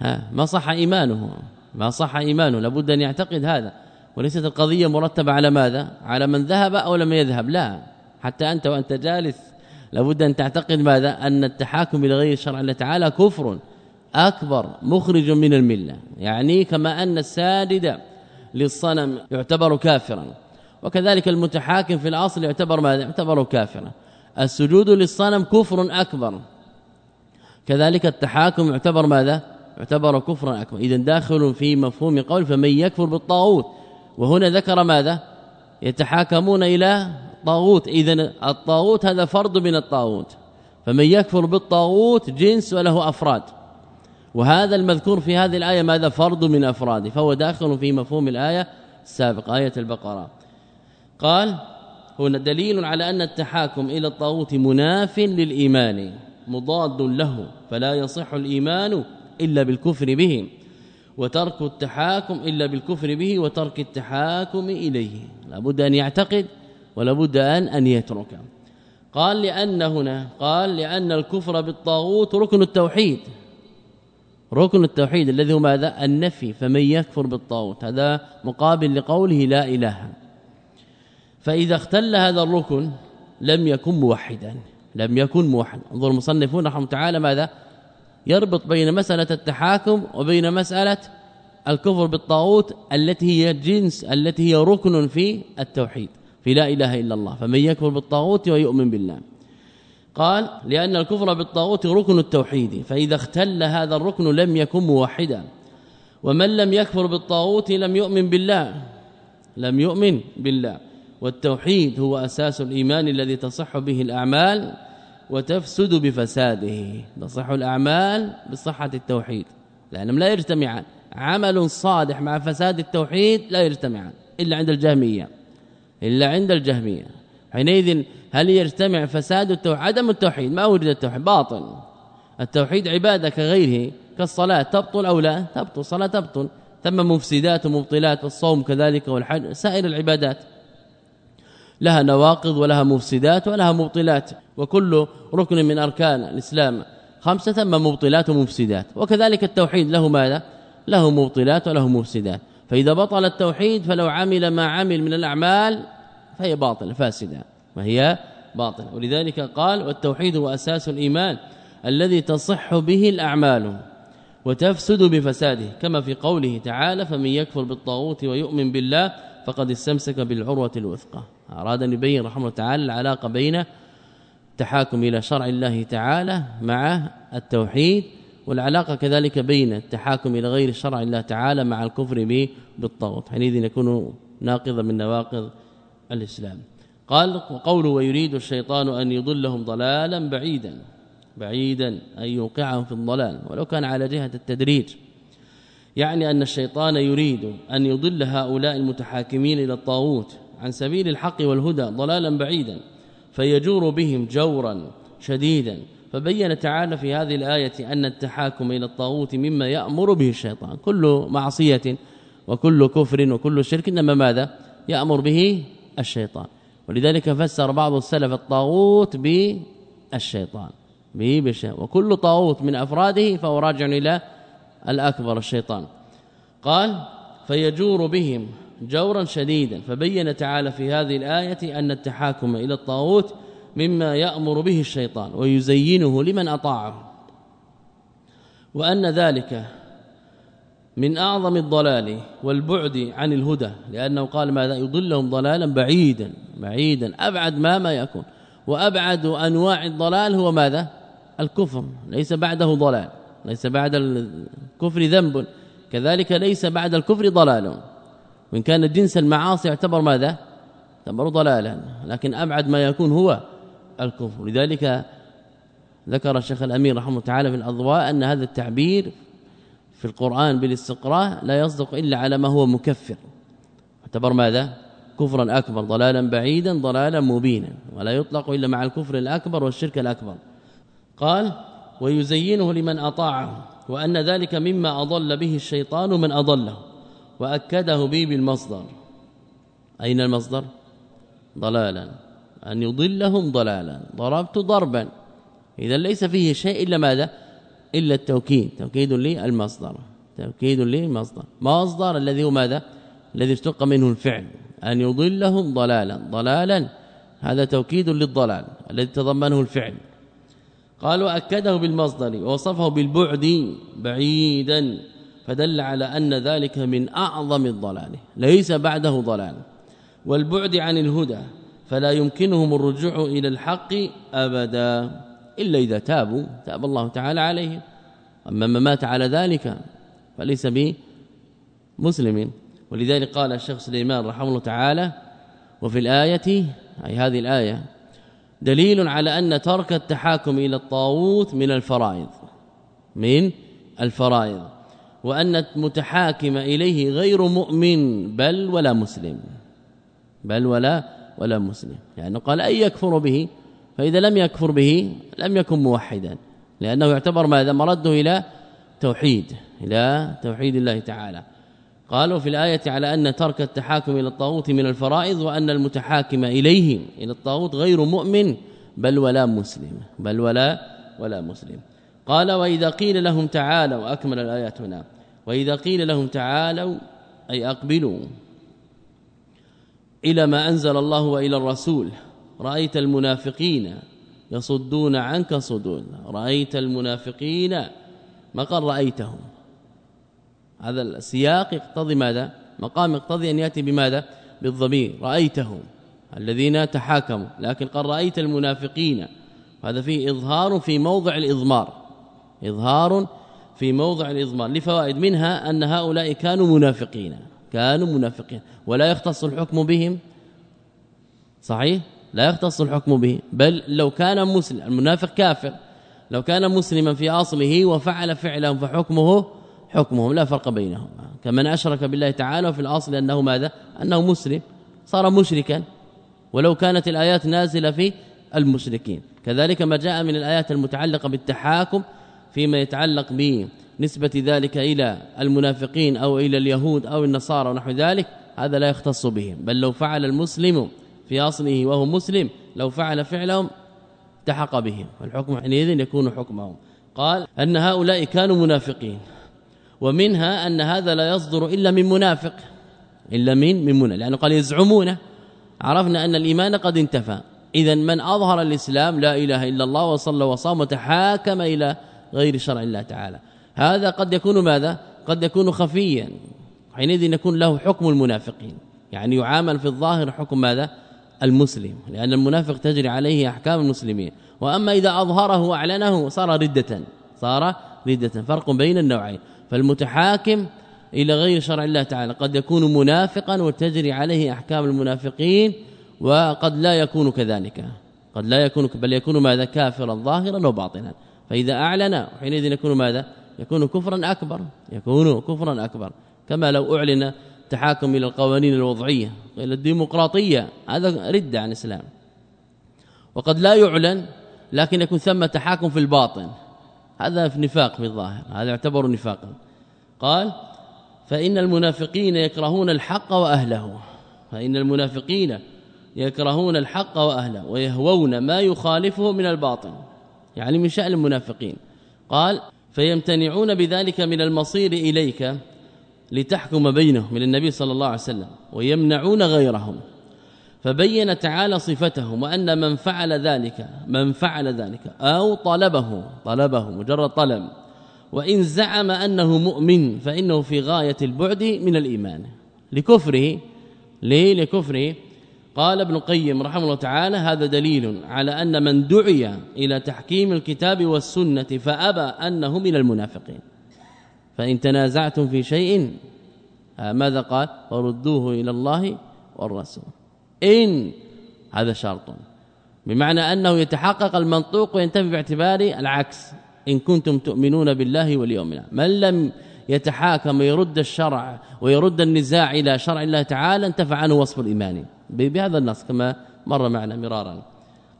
ها ما صح إيمانه ما صح إيمانه لابد أن يعتقد هذا. وليست القضية مرتبة على ماذا؟ على من ذهب أو لم يذهب لا. حتى أنت وأنت جالس لابد أن تعتقد ماذا؟ أن التحاكم إلى غير الشرع الله تعالى كفر. أكبر مخرج من الملة يعني كما أن السادد للصنم يعتبر كافرا وكذلك المتحاكم في الأصل يعتبر ماذا؟ يعتبر كافرا. السجود للصنم كفر أكبر كذلك التحاكم يعتبر ماذا؟ يعتبر كفرا أكبر. إذا داخل في مفهوم قول فمن يكفر بالطاغوت وهنا ذكر ماذا؟ يتحاكمون إلى طاغوت. اذا الطاغوت هذا فرد من الطاغوت فمن يكفر بالطاغوت جنس وله أفراد. وهذا المذكور في هذه الآية ماذا؟ فرد من أفراده فهو داخل في مفهوم الآية السابقة آية البقرة. قال هنا دليل على أن التحاكم إلى الطاغوت مناف للإيمان مضاد له فلا يصح الإيمان إلا بالكفر به وترك التحاكم إلا بالكفر به وترك التحاكم إليه. لابد أن يعتقد ولابد أن أن يترك. قال لأن هنا قال لأن الكفر بالطاغوت ركن التوحيد. ركن التوحيد الذي هو ماذا؟ النفي فمن يكفر بالطاغوت. هذا مقابل لقوله لا إله. فإذا اختل هذا الركن لم يكن موحدا. لم يكن موحد انظر المصنفون رحمه تعالى ماذا؟ يربط بين مسألة التحاكم وبين مسألة الكفر بالطاغوت التي هي جنس التي هي ركن في التوحيد. في لا إله إلا الله. فمن يكفر بالطاغوت ويؤمن بالله. قال لأن الكفر بالطاغوت ركن التوحيد فإذا اختل هذا الركن لم يكن موحدا. ومن لم يكفر بالطاغوت لم يؤمن بالله. لم يؤمن بالله. والتوحيد هو أساس الإيمان الذي تصح به الأعمال وتفسد بفساده. تصح الأعمال بصحة التوحيد. لأنهم لا يجتمعان. عمل صالح مع فساد التوحيد لا يجتمعان. إلا عند الجهمية. إلا عند الجهمية. حينئذ هل يجتمع فساد التوحيد؟ عدم التوحيد ما وجد التوحيد باطل. التوحيد عبادة كغيره كالصلاة تبطل أو لا؟ تبطل الصلاه تبطل. ثم مفسدات ومبطلات الصوم كذلك والحج سائر العبادات. لها نواقض ولها مفسدات ولها مبطلات. وكل ركن من أركان الإسلام خمسة ثم مبطلات ومفسدات. وكذلك التوحيد له ماذا؟ له مبطلات وله مفسدات. فإذا بطل التوحيد فلو عمل ما عمل من الأعمال فهي باطلة فاسدة وهي باطلة. ولذلك قال والتوحيد هو أساس الإيمان الذي تصح به الأعمال وتفسد بفساده. كما في قوله تعالى فمن يكفر بالطاغوت ويؤمن بالله فقد استمسك بالعروة الوثقى. أراد أن يبين رحمه الله تعالى العلاقة بين التحاكم إلى شرع الله تعالى مع التوحيد والعلاقة كذلك بين التحاكم إلى غير شرع الله تعالى مع الكفر به بالطاغوت حينئذ يكون ناقضا من نواقض الإسلام. قال وقوله ويريد الشيطان أن يضلهم ضلالا بعيدا بعيدا أن يوقعهم في الضلال. ولو كان على جهة التدريج. يعني أن الشيطان يريد أن يضل هؤلاء المتحاكمين إلى الطاغوت عن سبيل الحق والهدى ضلالا بعيدا فيجور بهم جورا شديدا. فبين تعالى في هذه الآية أن التحاكم إلى الطاغوت مما يأمر به الشيطان. كل معصية وكل كفر وكل شرك إنما ماذا؟ يأمر به الشيطان. ولذلك فسر بعض السلف الطاغوت بالشيطان. به بالشيطان وكل طاغوت من أفراده فهو راجع إلى الأكبر الشيطان. قال فيجور بهم جورا شديدا. فبين تعالى في هذه الآية أن التحاكم إلى الطاغوت مما يأمر به الشيطان ويزينه لمن أطاعه. وأن ذلك من أعظم الضلال والبعد عن الهدى لأنه قال ماذا؟ يضلهم ضلالا بعيدا بعيدا أبعد ما ما يكون. وأبعد أنواع الضلال هو ماذا؟ الكفر ليس بعده ضلال ليس بعد الكفر ذنب. كذلك ليس بعد الكفر ضلال. وإن كان جنس المعاصي يعتبر ماذا؟ يعتبر ضلالا لكن أبعد ما يكون هو الكفر. لذلك ذكر الشيخ الأمير رحمه الله تعالى في الأضواء أن هذا التعبير في القرآن بالاستقراء لا يصدق إلا على ما هو مكفر. اعتبر ماذا؟ كفرا أكبر ضلالا بعيدا ضلالا مبينا. ولا يطلق إلا مع الكفر الأكبر والشرك الأكبر. قال ويزينه لمن أطاعه وأن ذلك مما أضل به الشيطان من أضله وأكده به بالمصدر. أين المصدر؟ ضلالا. أن يضلهم ضلالا. ضربت ضربا. إذا ليس فيه شيء إلا ماذا؟ إلا التوكيد. توكيد للمصدر. توكيد للمصدر. مصدر الذي هو ماذا؟ الذي اشتق منه الفعل. أن يضلهم ضلالا. ضلالا. هذا توكيد للضلال. الذي تضمنه الفعل. قال وأكده بالمصدر. ووصفه بالبعد بعيدا. فدل على أن ذلك من أعظم الضلال. ليس بعده ضلال. والبعد عن الهدى. فلا يمكنهم الرجوع إلى الحق أبدا. إلا إذا تابوا تاب الله تعالى عليهم. أما من مات على ذلك فليس بمسلم ولذلك قال الشيخ سليمان رحمه الله تعالى وفي الآية أي هذه الآية دليل على أن ترك التحاكم إلى الطاغوت من الفرائض. من الفرائض. وأن المتحاكم إليه غير مؤمن بل ولا مسلم. بل ولا ولا مسلم. يعني قال أي يكفر به فإذا لم يكفر به لم يكن موحدا لأنه يعتبر ماذا؟ مرده إلى توحيد إلى توحيد الله تعالى. قالوا في الآية على أن ترك التحاكم إلى الطاغوت من الفرائض وأن المتحاكم إليه إلى الطاغوت غير مؤمن بل ولا مسلم بل ولا ولا مسلم. قال وإذا قيل لهم تعالوا وأكمل الآيات هنا. وإذا قيل لهم تعالوا أي أقبلوا إلى ما أنزل الله وإلى الرسول. رأيت المنافقين يصدون عنك صدود رأيت المنافقين ما قال رأيتهم. هذا السياق يقتضي ماذا؟ مقام يقتضي أن يأتي بماذا؟ بالضمير. رأيتهم الذين تحاكموا لكن قال رأيت المنافقين. هذا فيه إظهار في موضع الإضمار. إظهار في موضع الإضمار. لفوائد منها أن هؤلاء كانوا منافقين كانوا منافقين ولا يختص الحكم بهم. صحيح؟ لا يختص الحكم به بل لو كان مسلم المنافق كافر لو كان مسلما في أصله وفعل فعلا فحكمه حكمهم لا فرق بينهم. كمن أشرك بالله تعالى وفي الأصل أنه ماذا؟ أنه مسلم صار مشركا ولو كانت الآيات نازلة في المشركين. كذلك ما جاء من الآيات المتعلقة بالتحاكم فيما يتعلق بنسبة ذلك إلى المنافقين أو إلى اليهود أو النصارى ونحو ذلك هذا لا يختص بهم. بل لو فعل المسلم في أصله وهو مسلم لو فعل فعلهم التحق بهم. والحكم حينئذ يكون حكمهم. قال أن هؤلاء كانوا منافقين. ومنها أن هذا لا يصدر إلا من منافق. إلا من من منافق. لأنه قال يزعمون. عرفنا أن الإيمان قد انتفى. إذا من أظهر الإسلام لا إله إلا الله وصلى وصام وتحاكم إلى غير شرع الله تعالى. هذا قد يكون ماذا؟ قد يكون خفيا. حينئذ يكون له حكم المنافقين. يعني يعامل في الظاهر حكم ماذا؟ المسلم لأن المنافق تجري عليه أحكام المسلمين. وأما إذا أظهره وأعلنه صار ردة صار ردة فرق بين النوعين. فالمتحاكم إلى غير شرع الله تعالى. قد يكون منافقا وتجري عليه أحكام المنافقين وقد لا يكون كذلك. قد لا يكون بل يكون ماذا؟ كافرا ظاهرا وباطنا. فإذا أعلن حينئذ يكون ماذا؟ يكون كفرا أكبر يكون كفرا أكبر. كما لو أعلن التحاكم إلى القوانين الوضعية إلى الديمقراطية هذا رد عن الإسلام. وقد لا يعلن لكن يكون ثم تحاكم في الباطن. هذا في نفاق في الظاهر هذا يعتبر نفاقا. قال فإن المنافقين يكرهون الحق وأهله. فإن المنافقين يكرهون الحق وأهله ويهوون ما يخالفه من الباطن يعني من شأن المنافقين. قال فيمتنعون بذلك من المصير إليك لتحكم بينهم من النبي صلى الله عليه وسلم ويمنعون غيرهم. فبين تعالى صفتهم وأن من فعل ذلك من فعل ذلك أو طلبه طلبه مجرد طلب. وإن زعم أنه مؤمن فإنه في غاية البعد من الإيمان. لكفره ليه لكفره؟ قال ابن القيم رحمه الله تعالى هذا دليل على أن من دعي إلى تحكيم الكتاب والسنة فأبى أنه من المنافقين. فإن تنازعتم في شيء آه، ماذا قال؟ وردوه إلى الله والرسول. إن هذا شرط. بمعنى أنه يتحقق المنطوق وينتفي باعتبار العكس. إن كنتم تؤمنون بالله واليوم الآخر. من لم يتحاكم ويرد الشرع ويرد النزاع إلى شرع الله تعالى انتفع عنه وصف الإيمان. بهذا النص كما مر معنا مرارا.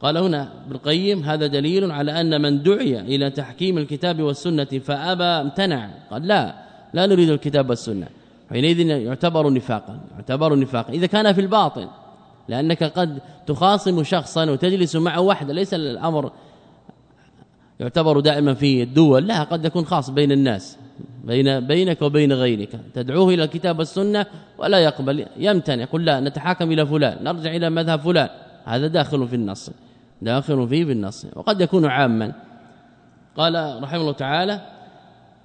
قال هنا ابن القيم هذا دليل على أن من دعي إلى تحكيم الكتاب والسنة فأبى امتنع. قال لا لا نريد الكتاب والسنة. حينئذ يعتبر نفاقا يعتبر نفاقا. إذا كان في الباطن لأنك قد تخاصم شخصا وتجلس معه وحده ليس الأمر يعتبر دائما في الدول. لا قد يكون خاص بين الناس بين بينك وبين غيرك. تدعوه إلى الكتاب والسنة ولا يقبل يمتنع يقول لا نتحاكم إلى فلان نرجع إلى مذهب فلان. هذا داخل في النص. داخل فيه بالنص وقد يكون عاما. قال رحمه الله تعالى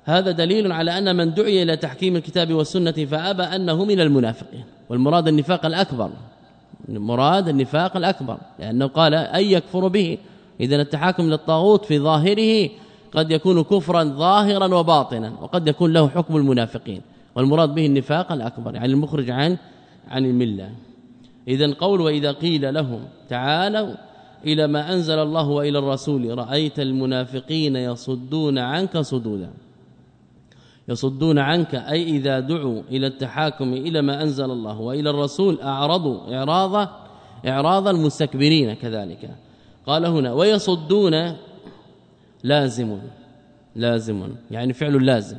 هذا دليل على أن من دعي إلى تحكيم الكتاب والسنة فأبى أنه من المنافقين. والمراد النفاق الأكبر المراد النفاق الأكبر لأنه قال أي يكفر به؟ إذا التحاكم للطاغوت في ظاهره قد يكون كفرا ظاهرا وباطنا وقد يكون له حكم المنافقين. والمراد به النفاق الأكبر يعني المخرج عن عن الملة. اذا قول وإذا قيل لهم تعالوا إلى ما أنزل الله وإلى الرسول رأيت المنافقين يصدون عنك صدودا. يصدون عنك أي إذا دعوا إلى التحاكم إلى ما أنزل الله وإلى الرسول أعرضوا إعراض إعراض المستكبرين كذلك. قال هنا ويصدون لازم لازم يعني فعل لازم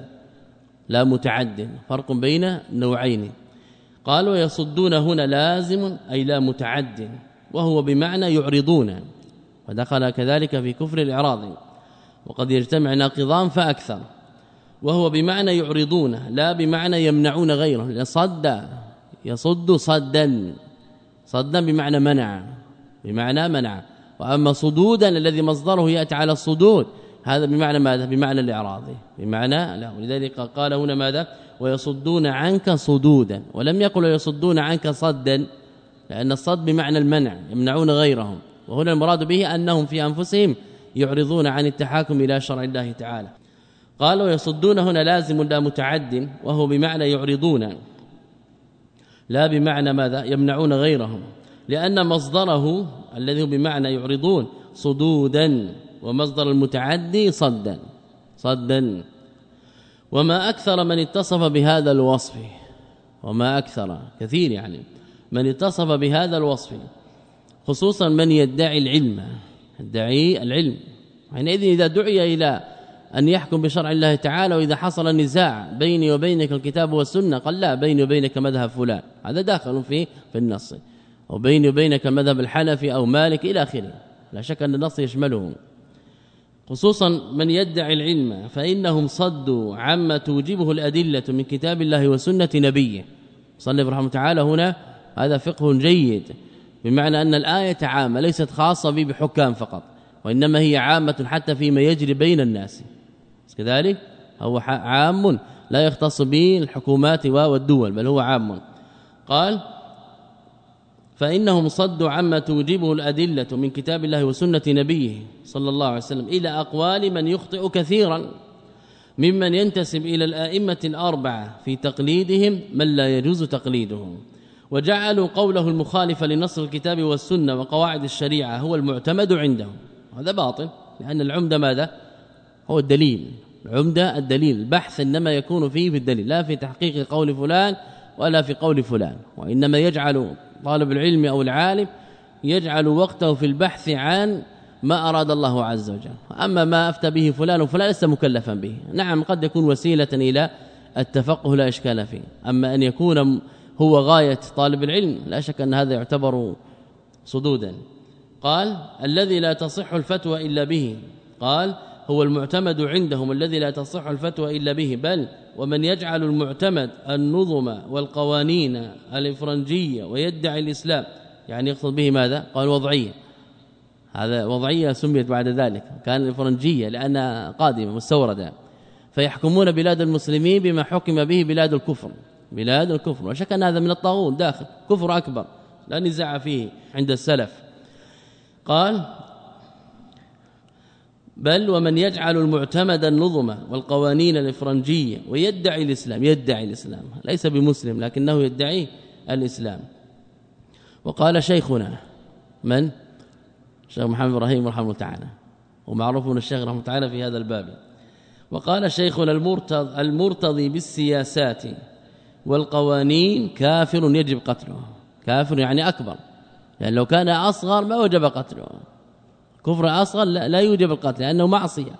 لا متعد فرق بين نوعين. قالوا يصدون هنا لازم أي لا متعد. وهو بمعنى يعرضون ودخل كذلك في كفر الإعراض وقد يجتمع ناقضان فأكثر وهو بمعنى يعرضون لا بمعنى يمنعون غيره يصد يصد صدا صدا بمعنى منع بمعنى منع وأما صدودا الذي مصدره يأتي على الصدود هذا بمعنى ماذا؟ بمعنى الإعراض بمعنى لا ولذلك قال هنا ماذا؟ ويصدون عنك صدودا ولم يقل يصدون عنك صدا لأن الصد بمعنى المنع يمنعون غيرهم. وهنا المراد به أنهم في أنفسهم يعرضون عن التحاكم إلى شرع الله تعالى. قالوا يصدون هنا لازم لا متعد وهو بمعنى يعرضون. لا بمعنى ماذا؟ يمنعون غيرهم. لأن مصدره الذي هو بمعنى يعرضون صدودا ومصدر المتعدي صدا صدا. وما أكثر من اتصف بهذا الوصف وما أكثر كثير يعني. من اتصف بهذا الوصف خصوصا من يدعي العلم يدعي العلم. حينئذ إذا دعي إلى أن يحكم بشرع الله تعالى وإذا حصل نزاع بيني وبينك الكتاب والسنة قال لا بيني وبينك مذهب فلان. هذا داخل في في النص. وبيني وبينك مذهب الحنفي أو مالك إلى آخره. لا شك أن النص يشمله. خصوصا من يدعي العلم فإنهم صدوا عما توجبه الأدلة من كتاب الله وسنة نبيه. صلى الله عليه تعالى هنا هذا فقه جيد بمعنى أن الآية عامة ليست خاصة به بحكام فقط وإنما هي عامة حتى فيما يجري بين الناس. كذلك هو عام لا يختص به الحكومات والدول بل هو عام. قال فإنهم صدوا عما توجبه الأدلة من كتاب الله وسنة نبيه صلى الله عليه وسلم إلى أقوال من يخطئ كثيرا ممن ينتسب إلى الأئمة الأربعة في تقليدهم من لا يجوز تقليدهم. وجعلوا قوله المخالف لنص الكتاب والسنة وقواعد الشريعة هو المعتمد عندهم. هذا باطل لأن العمدة ماذا؟ هو الدليل. العمدة الدليل البحث إنما يكون فيه في الدليل لا في تحقيق قول فلان ولا في قول فلان. وإنما يجعل طالب العلم أو العالم يجعل وقته في البحث عن ما أراد الله عز وجل. أما ما أفتى به فلان وفلان ليس مكلفا به. نعم قد يكون وسيلة إلى التفقه لا إشكال فيه. أما أن يكون هو غاية طالب العلم. لا شك أن هذا يعتبر صدودا. قال الذي لا تصح الفتوى إلا به. قال هو المعتمد عندهم الذي لا تصح الفتوى إلا به. بل ومن يجعل المعتمد النظم والقوانين الإفرنجية ويدعي الإسلام يعني يقصد به ماذا؟ قال وضعية. هذا وضعية سميت بعد ذلك كان الافرنجيه لأنها قادمة مستوردة. فيحكمون بلاد المسلمين بما حكم به بلاد الكفر. بلاد الكفر. وشك أن هذا من الطاغوت داخل. كفر أكبر. لا نزاع فيه عند السلف. قال بل ومن يجعل المعتمد النظم والقوانين الإفرنجية ويدعي الإسلام يدعي الإسلام. ليس بمسلم لكنه يدعي الإسلام. وقال شيخنا من؟ شيخ محمد إبراهيم رحمه الله تعالى. ومعروف من الشيخ رحمه الله تعالى في هذا الباب. وقال شيخنا المرتض المرتضي بالسياسات. والقوانين كافر يجب قتله. كافر يعني أكبر. لأن يعني لو كان أصغر ما وجب قتله. كفر أصغر لا, يوجب القتل لأنه معصية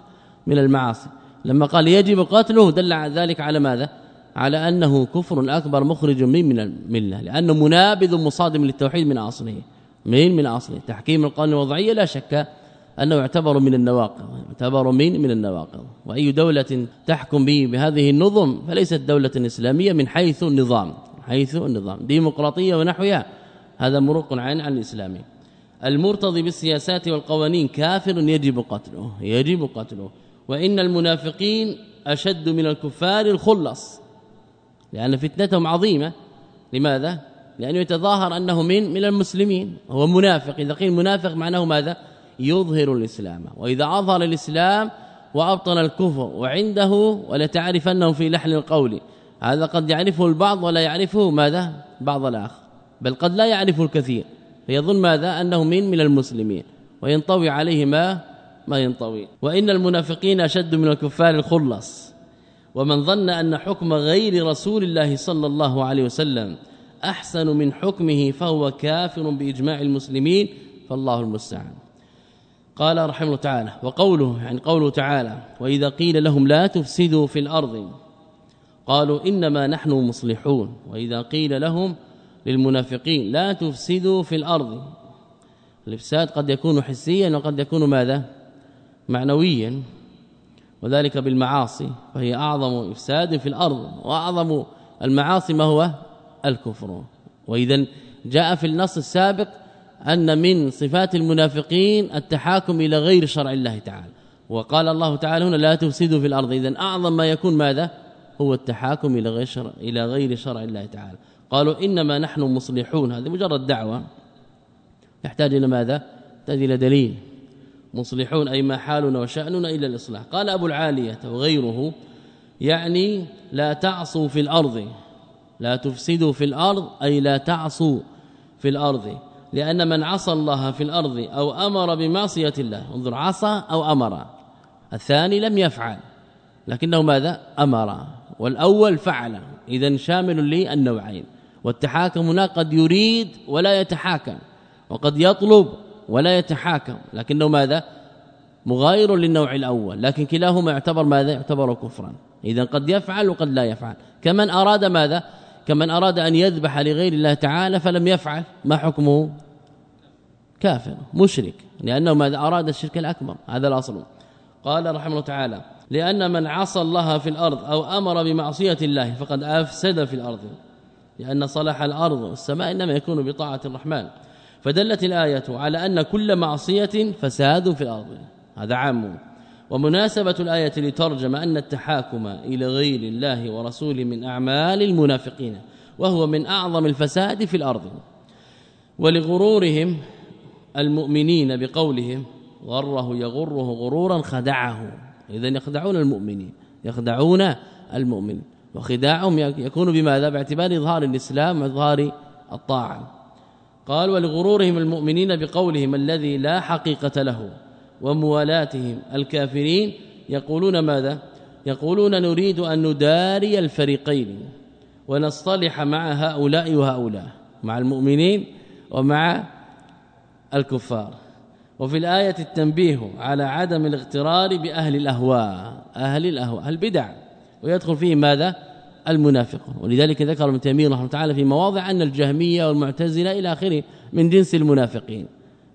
من المعاصي. لما قال يجب قتله دل ذلك على ماذا؟ على أنه كفر أكبر مخرج من من الملة لأنه منابذ مصادم للتوحيد من أصله. من من أصله. تحكيم القانون الوضعية لا شك أنه يعتبر من النواقض يعتبر من من النواقض. وأي دولة تحكم به بهذه النظم فليست دولة إسلامية من حيث النظام حيث النظام. ديمقراطية ونحوها هذا مروق عن عن الاسلامي المرتضي بالسياسات والقوانين كافر يجب قتله يجب قتله. وإن المنافقين أشد من الكفار الخلص لأن فتنتهم عظيمة. لماذا؟ لأنه يتظاهر أنه من من المسلمين هو منافق. إذا قيل منافق معناه ماذا؟ يظهر الإسلام. وإذا أظهر الإسلام وأبطل الكفر وعنده ولا تعرف أنه في لحن القول. هذا قد يعرفه البعض ولا يعرفه ماذا؟ بعض الآخر. بل قد لا يعرفه الكثير. فيظن ماذا؟ أنه من من المسلمين. وينطوي عليه ما؟ ما ينطوي. وإن المنافقين أشد من الكفار الخلص. ومن ظن أن حكم غير رسول الله صلى الله عليه وسلم أحسن من حكمه فهو كافر بإجماع المسلمين فالله المستعان. قال رحمه الله تعالى وقوله يعني قوله تعالى وإذا قيل لهم لا تفسدوا في الأرض قالوا إنما نحن مصلحون. وإذا قيل لهم للمنافقين لا تفسدوا في الأرض. الإفساد قد يكون حسيا وقد يكون ماذا؟ معنويا. وذلك بالمعاصي فهي أعظم إفساد في الأرض وأعظم المعاصي ما هو؟ الكفر. واذا جاء في النص السابق أن من صفات المنافقين التحاكم إلى غير شرع الله تعالى. وقال الله تعالى هنا لا تفسدوا في الأرض. اذا أعظم ما يكون ماذا؟ هو التحاكم إلى غير شرع إلى غير شرع الله تعالى. قالوا إنما نحن مصلحون. هذه مجرد دعوة. يحتاج إلى ماذا؟ يحتاج إلى دليل. مصلحون أي ما حالنا وشأننا الا الإصلاح. قال أبو العالية وغيره يعني لا تعصوا في الأرض. لا تفسدوا في الأرض أي لا تعصوا في الأرض. لأن من عصى الله في الأرض أو أمر بمعصية الله انظر عصى أو أمر. الثاني لم يفعل لكنه ماذا؟ أمر. والأول فعل. اذا شامل للنوعين والتحاكم هنا قد يريد ولا يتحاكم وقد يطلب ولا يتحاكم لكنه ماذا؟ مغاير للنوع الأول. لكن كلاهما يعتبر ماذا؟ يعتبر كفرا. اذا قد يفعل وقد لا يفعل. كمن أراد ماذا؟ كمن أراد أن يذبح لغير الله تعالى فلم يفعل ما حكمه؟ كافر مشرك لأنه ماذا أراد الشرك الأكبر هذا الأصل. قال رحمه الله تعالى لأن من عصى الله في الأرض أو أمر بمعصية الله فقد أفسد في الأرض لأن صلاح الأرض والسماء إنما يكون بطاعة الرحمن. فدلت الآية على أن كل معصية فساد في الأرض هذا عام. ومناسبة الآية لترجم أن التحاكم إلى غير الله ورسوله من أعمال المنافقين وهو من أعظم الفساد في الأرض. ولغرورهم المؤمنين بقولهم غره يغره غرورا خدعه. اذا يخدعون المؤمنين يخدعون المؤمن وخداعهم يكون بماذا؟ باعتبار إظهار الإسلام واظهار الطاعة. قال ولغرورهم المؤمنين بقولهم الذي لا حقيقة له وموالاتهم الكافرين يقولون ماذا؟ يقولون نريد أن نداري الفريقين ونصطلح مع هؤلاء وهؤلاء مع المؤمنين ومع الكفار. وفي الآية التنبيه على عدم الاغترار بأهل الأهواء أهل الأهواء البدع. ويدخل فيه ماذا؟ المنافقون. ولذلك ذكر ابن تيمية رحمه الله تعالى في مواضع أن الجهمية والمعتزلة إلى آخره من جنس المنافقين.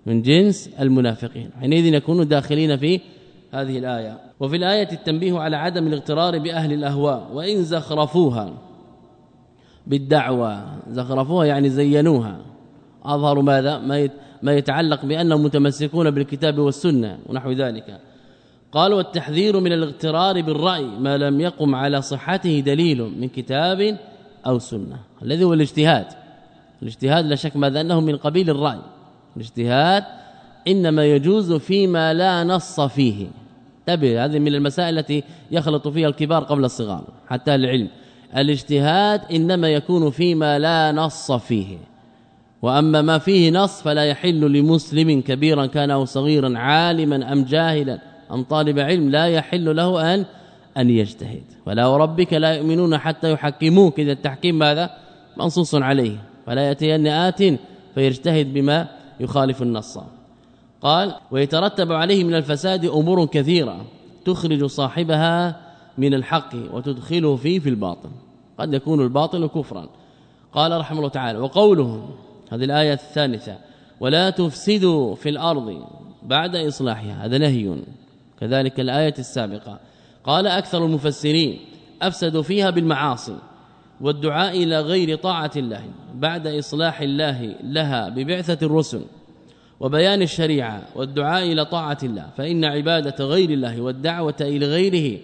من جنس المنافقين. حينئذ يكونوا داخلين في هذه الآية. وفي الآية التنبيه على عدم الاغترار بأهل الأهواء. وإن زخرفوها بالدعوة زخرفوها يعني زينوها. أظهروا ماذا؟ ما ما يتعلق بأنهم متمسكون بالكتاب والسنة ونحو ذلك. قال والتحذير من الاغترار بالرأي ما لم يقم على صحته دليل من كتاب أو سنة. الذي هو الاجتهاد. الاجتهاد لا شك ماذا؟ أنه من قبيل الرأي. الاجتهاد إنما يجوز فيما لا نص فيه. تبه هذه من المسائل التي يخلط فيها الكبار قبل الصغار حتى العلم. الاجتهاد إنما يكون فيما لا نص فيه. وأما ما فيه نص فلا يحل لمسلم كبيرا كان أو صغيرا عالما أم جاهلا ام طالب علم لا يحل له ان أن يجتهد. ولا وربك لا يؤمنون حتى يحكموك. إذا التحكيم ماذا؟ منصوص عليه. فلا يأتين آت فيجتهد بما يخالف النص. قال ويترتب عليه من الفساد أمور كثيرة تخرج صاحبها من الحق وتدخله فيه في الباطل. قد يكون الباطل كفرا. قال رحمه الله تعالى وقوله هذه الآية الثالثة. ولا تفسدوا في الأرض بعد إصلاحها. هذا نهي. كذلك الآية السابقة. قال أكثر المفسرين أفسدوا فيها بالمعاصي والدعاء إلى غير طاعة الله بعد إصلاح الله لها ببعثة الرسل وبيان الشريعة والدعاء إلى طاعة الله. فإن عبادة غير الله والدعوة إلى غيره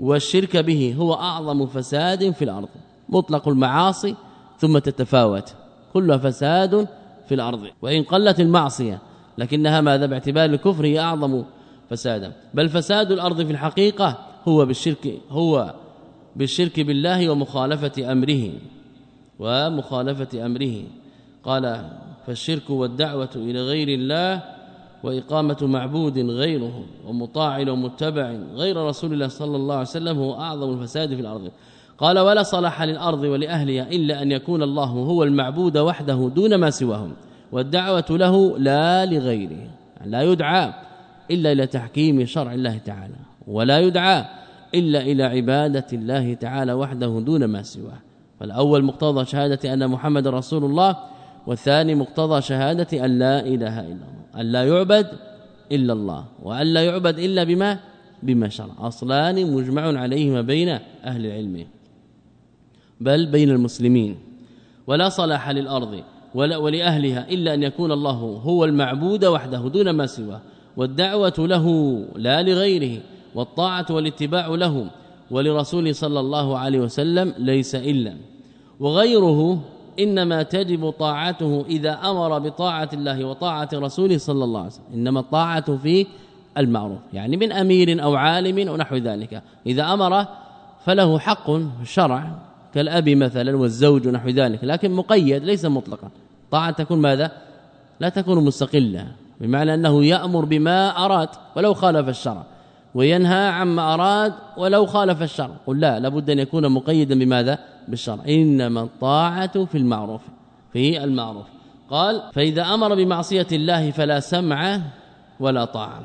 والشرك به هو أعظم فساد في الأرض. مطلق المعاصي ثم تتفاوت. كلها فساد في الأرض وإن قلت المعصية لكنها ماذا؟ باعتبار الكفر هي أعظم فسادا. بل فساد الأرض في الحقيقة هو بالشرك هو بالشرك بالله ومخالفة أمره ومخالفة أمره. قال فالشرك والدعوة إلى غير الله وإقامة معبود غيره ومطاع ومتبع غير رسول الله صلى الله عليه وسلم هو أعظم الفساد في الأرض. قال ولا صلاح للأرض ولأهلها إلا أن يكون الله هو المعبود وحده دون ما سواهم والدعوة له لا لغيره لا يدعى إلا إلى تحكيم شرع الله تعالى ولا يدعى إلا إلى عبادة الله تعالى وحده دون ما سواه. فالأول مقتضى شهادة أن محمد رسول الله والثاني مقتضى شهادة أن لا إله إلا الله أن لا يعبد إلا الله وأن لا يعبد إلا بما بما شرع أصلان مجمع عليهما بين أهل العلم. بل بين المسلمين. ولا صلاح للأرض ولا ولأهلها إلا أن يكون الله هو المعبود وحده دون ما سواه والدعوة له لا لغيره والطاعة والاتباع له ولرسوله صلى الله عليه وسلم ليس إلا. وغيره إنما تجب طاعته إذا أمر بطاعة الله وطاعة رسوله صلى الله عليه وسلم. إنما الطاعة في المعروف يعني من أمير أو عالم أو نحو ذلك. إذا أمر فله حق شرع كالأب مثلا والزوج ونحو ذلك لكن مقيد ليس مطلقا. طاعة تكون ماذا؟ لا تكون مستقلة بمعنى أنه يأمر بما أراد ولو خالف الشرع وينهى عما أراد ولو خالف الشرع. قل لا لابد أن يكون مقيدا بماذا؟ بالشرع. إنما الطاعة في المعروف في المعروف. قال فإذا أمر بمعصية الله فلا سمع ولا طاعة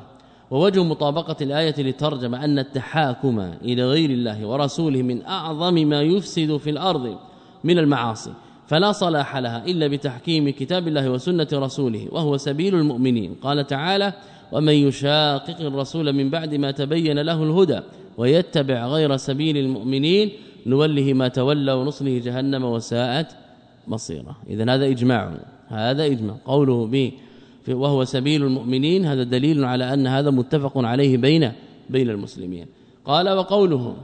ووجه مطابقة الآية لترجم أن التحاكم إلى غير الله ورسوله من أعظم ما يفسد في الأرض من المعاصي فلا صلاح لها إلا بتحكيم كتاب الله وسنة رسوله وهو سبيل المؤمنين. قال تعالى ومن يشاقق الرسول من بعد ما تبين له الهدى ويتبع غير سبيل المؤمنين نوله ما تولى ونصله جهنم وساءت مصيره. اذا هذا إجماع هذا إجماع. قوله به وهو سبيل المؤمنين هذا دليل على أن هذا متفق عليه بين بين المسلمين. قال وقوله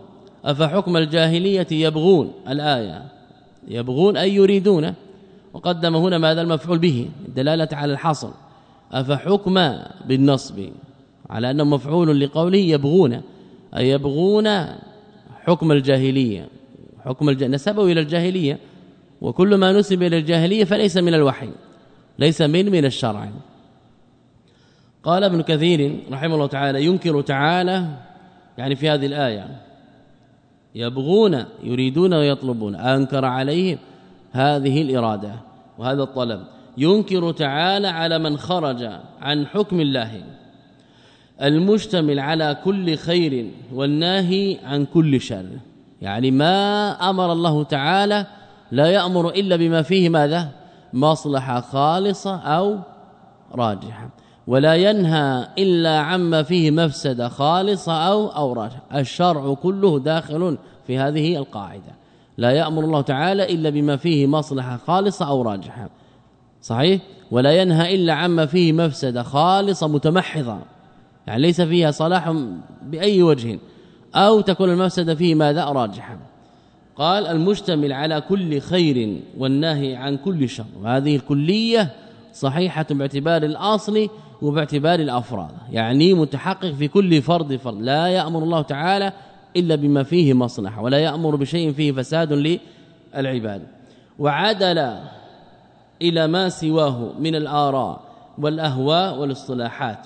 أفحكم الجاهلية يبغون؟ الآية يبغون أي يريدون. وقدم هنا ماذا المفعول به؟ دلالة على الحصر. أفحكم بالنصب؟ على أنه مفعول لقوله يبغون. اي يبغون حكم الجاهلية. حكم الج... نسبه إلى الجاهلية. وكل ما نسب إلى الجاهلية فليس من الوحي ليس من من الشرع. قال ابن كثير رحمه الله تعالى ينكر تعالى يعني في هذه الآية يبغون يريدون ويطلبون أنكر عليهم هذه الإرادة وهذا الطلب. ينكر تعالى على من خرج عن حكم الله المشتمل على كل خير والناهي عن كل شر. يعني ما أمر الله تعالى لا يأمر إلا بما فيه ماذا؟ مصلحة خالصة أو راجحة. ولا ينهى إلا عما فيه مفسده خالصه أو راجحه الشرع كله داخل في هذه القاعدة. لا يأمر الله تعالى إلا بما فيه مصلحة خالصة أو راجحة. صحيح؟ ولا ينهى إلا عما فيه مفسده خالصه متمحضه يعني ليس فيها صلاح بأي وجه. أو تكون المفسده فيه ماذا؟ راجحا. قال المشتمل على كل خير والناهي عن كل شر. وهذه الكلية صحيحة باعتبار الأصل وباعتبار الأفراد. يعني متحقق في كل فرد فرد. لا يأمر الله تعالى إلا بما فيه مصلحة ولا يأمر بشيء فيه فساد للعباد. وعدل إلى ما سواه من الآراء والأهواء والاصطلاحات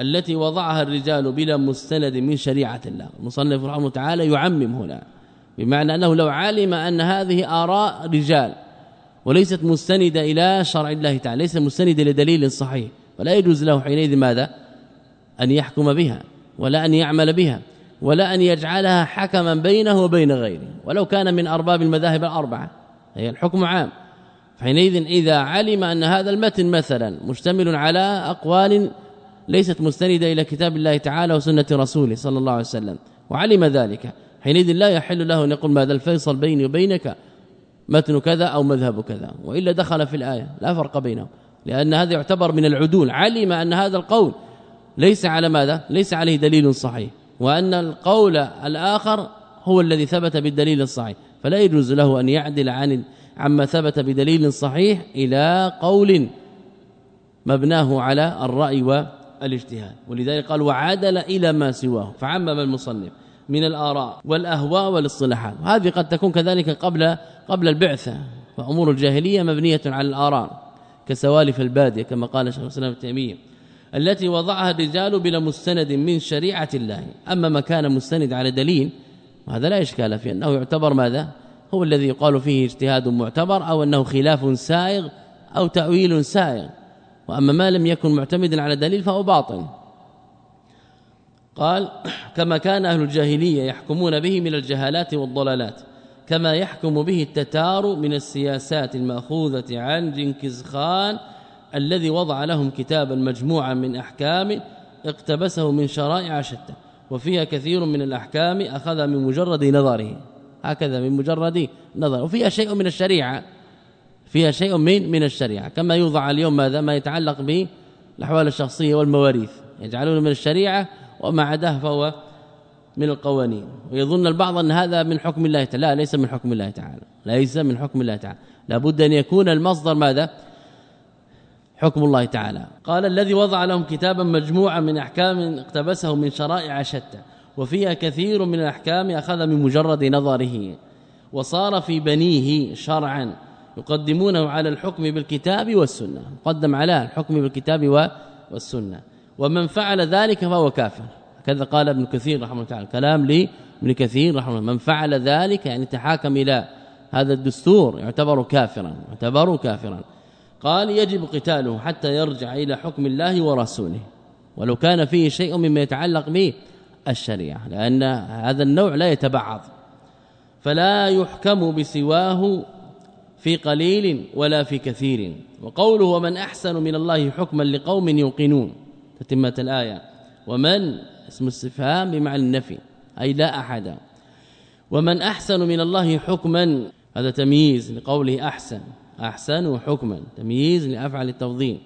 التي وضعها الرجال بلا مستند من شريعة الله. المصنف رحمه تعالى يعمم هنا بمعنى أنه لو علم أن هذه آراء رجال وليست مستندة إلى شرع الله تعالى ليست مستندة لدليل صحيح. فلا يجوز له حينئذ ماذا؟ أن يحكم بها ولا أن يعمل بها ولا أن يجعلها حكما بينه وبين غيره. ولو كان من أرباب المذاهب الأربعة هي الحكم عام. حينئذ إذا علم أن هذا المتن مثلا مشتمل على أقوال ليست مستندة إلى كتاب الله تعالى وسنة رسوله صلى الله عليه وسلم وعلم ذلك حينئذ لا يحل له أن يقول ماذا؟ الفيصل بيني وبينك متن كذا أو مذهب كذا وإلا دخل في الآية لا فرق بينهم لأن هذا يعتبر من العدول علم أن هذا القول ليس على ماذا؟ ليس عليه دليل صحيح وأن القول الآخر هو الذي ثبت بالدليل الصحيح فلا يجوز له أن يعدل عن عما ثبت بدليل صحيح إلى قول مبناه على الرأي والإجتهاد ولذلك قال وعدل إلى ما سواه فعمم المصنف. من الآراء والأهواء والاصطلاحات. هذه قد تكون كذلك قبل قبل البعثة. فأمور الجاهلية مبنية على الآراء كسوالف البادية كما قال شيخ الإسلام ابن تيمية التي وضعها الرجال بلا مستند من شريعة الله. أما ما كان مستند على دليل وهذا لا إشكال فيه. أنه يعتبر ماذا؟ هو الذي يقال فيه اجتهاد معتبر أو أنه خلاف سائغ أو تأويل سائغ. وأما ما لم يكن معتمدا على دليل فهو باطل. قال كما كان أهل الجاهلية يحكمون به من الجهالات والضلالات كما يحكم به التتار من السياسات المأخوذة عن جنكيز خان الذي وضع لهم كتابا مجموعا من أحكام اقتبسه من شرائع شتى وفيها كثير من الأحكام أخذ من مجرد نظره هكذا من مجرد نظر وفيها شيء من الشريعة فيها شيء من من الشريعة كما يوضع اليوم ماذا ما يتعلق به الاحوال الشخصية والمواريث يجعلون من الشريعة وما عداه فهو من القوانين. ويظن البعض أن هذا من حكم الله تعالى. لا ليس من حكم الله تعالى. ليس من حكم الله تعالى. لابد أن يكون المصدر ماذا؟ حكم الله تعالى. قال الذي وضع لهم كتابا مجموعا من أحكام اقتبسه من شرائع شتى وفيها كثير من الأحكام أخذ من مجرد نظره وصار في بنيه شرعا يقدمونه على الحكم بالكتاب والسنة. قدم على الحكم بالكتاب والسنة. ومن فعل ذلك فهو كافر. كذا قال ابن كثير رحمه الله تعالى. كلام لي ابن كثير رحمه الله. من فعل ذلك يعني تحاكم إلى هذا الدستور يعتبر كافرا يعتبر كافرا. قال يجب قتاله حتى يرجع إلى حكم الله ورسوله. ولو كان فيه شيء مما يتعلق به الشريعة لأن هذا النوع لا يتبعض. فلا يحكم بسواه في قليل ولا في كثير. وقوله ومن أحسن من الله حكما لقوم يوقنون. تتمه الآية. ومن؟ اسم استفهام بمعنى النفي أي لا أحد. ومن أحسن من الله حكما هذا تمييز لقوله أحسن. أحسن حكما تمييز لأفعل التفضيل.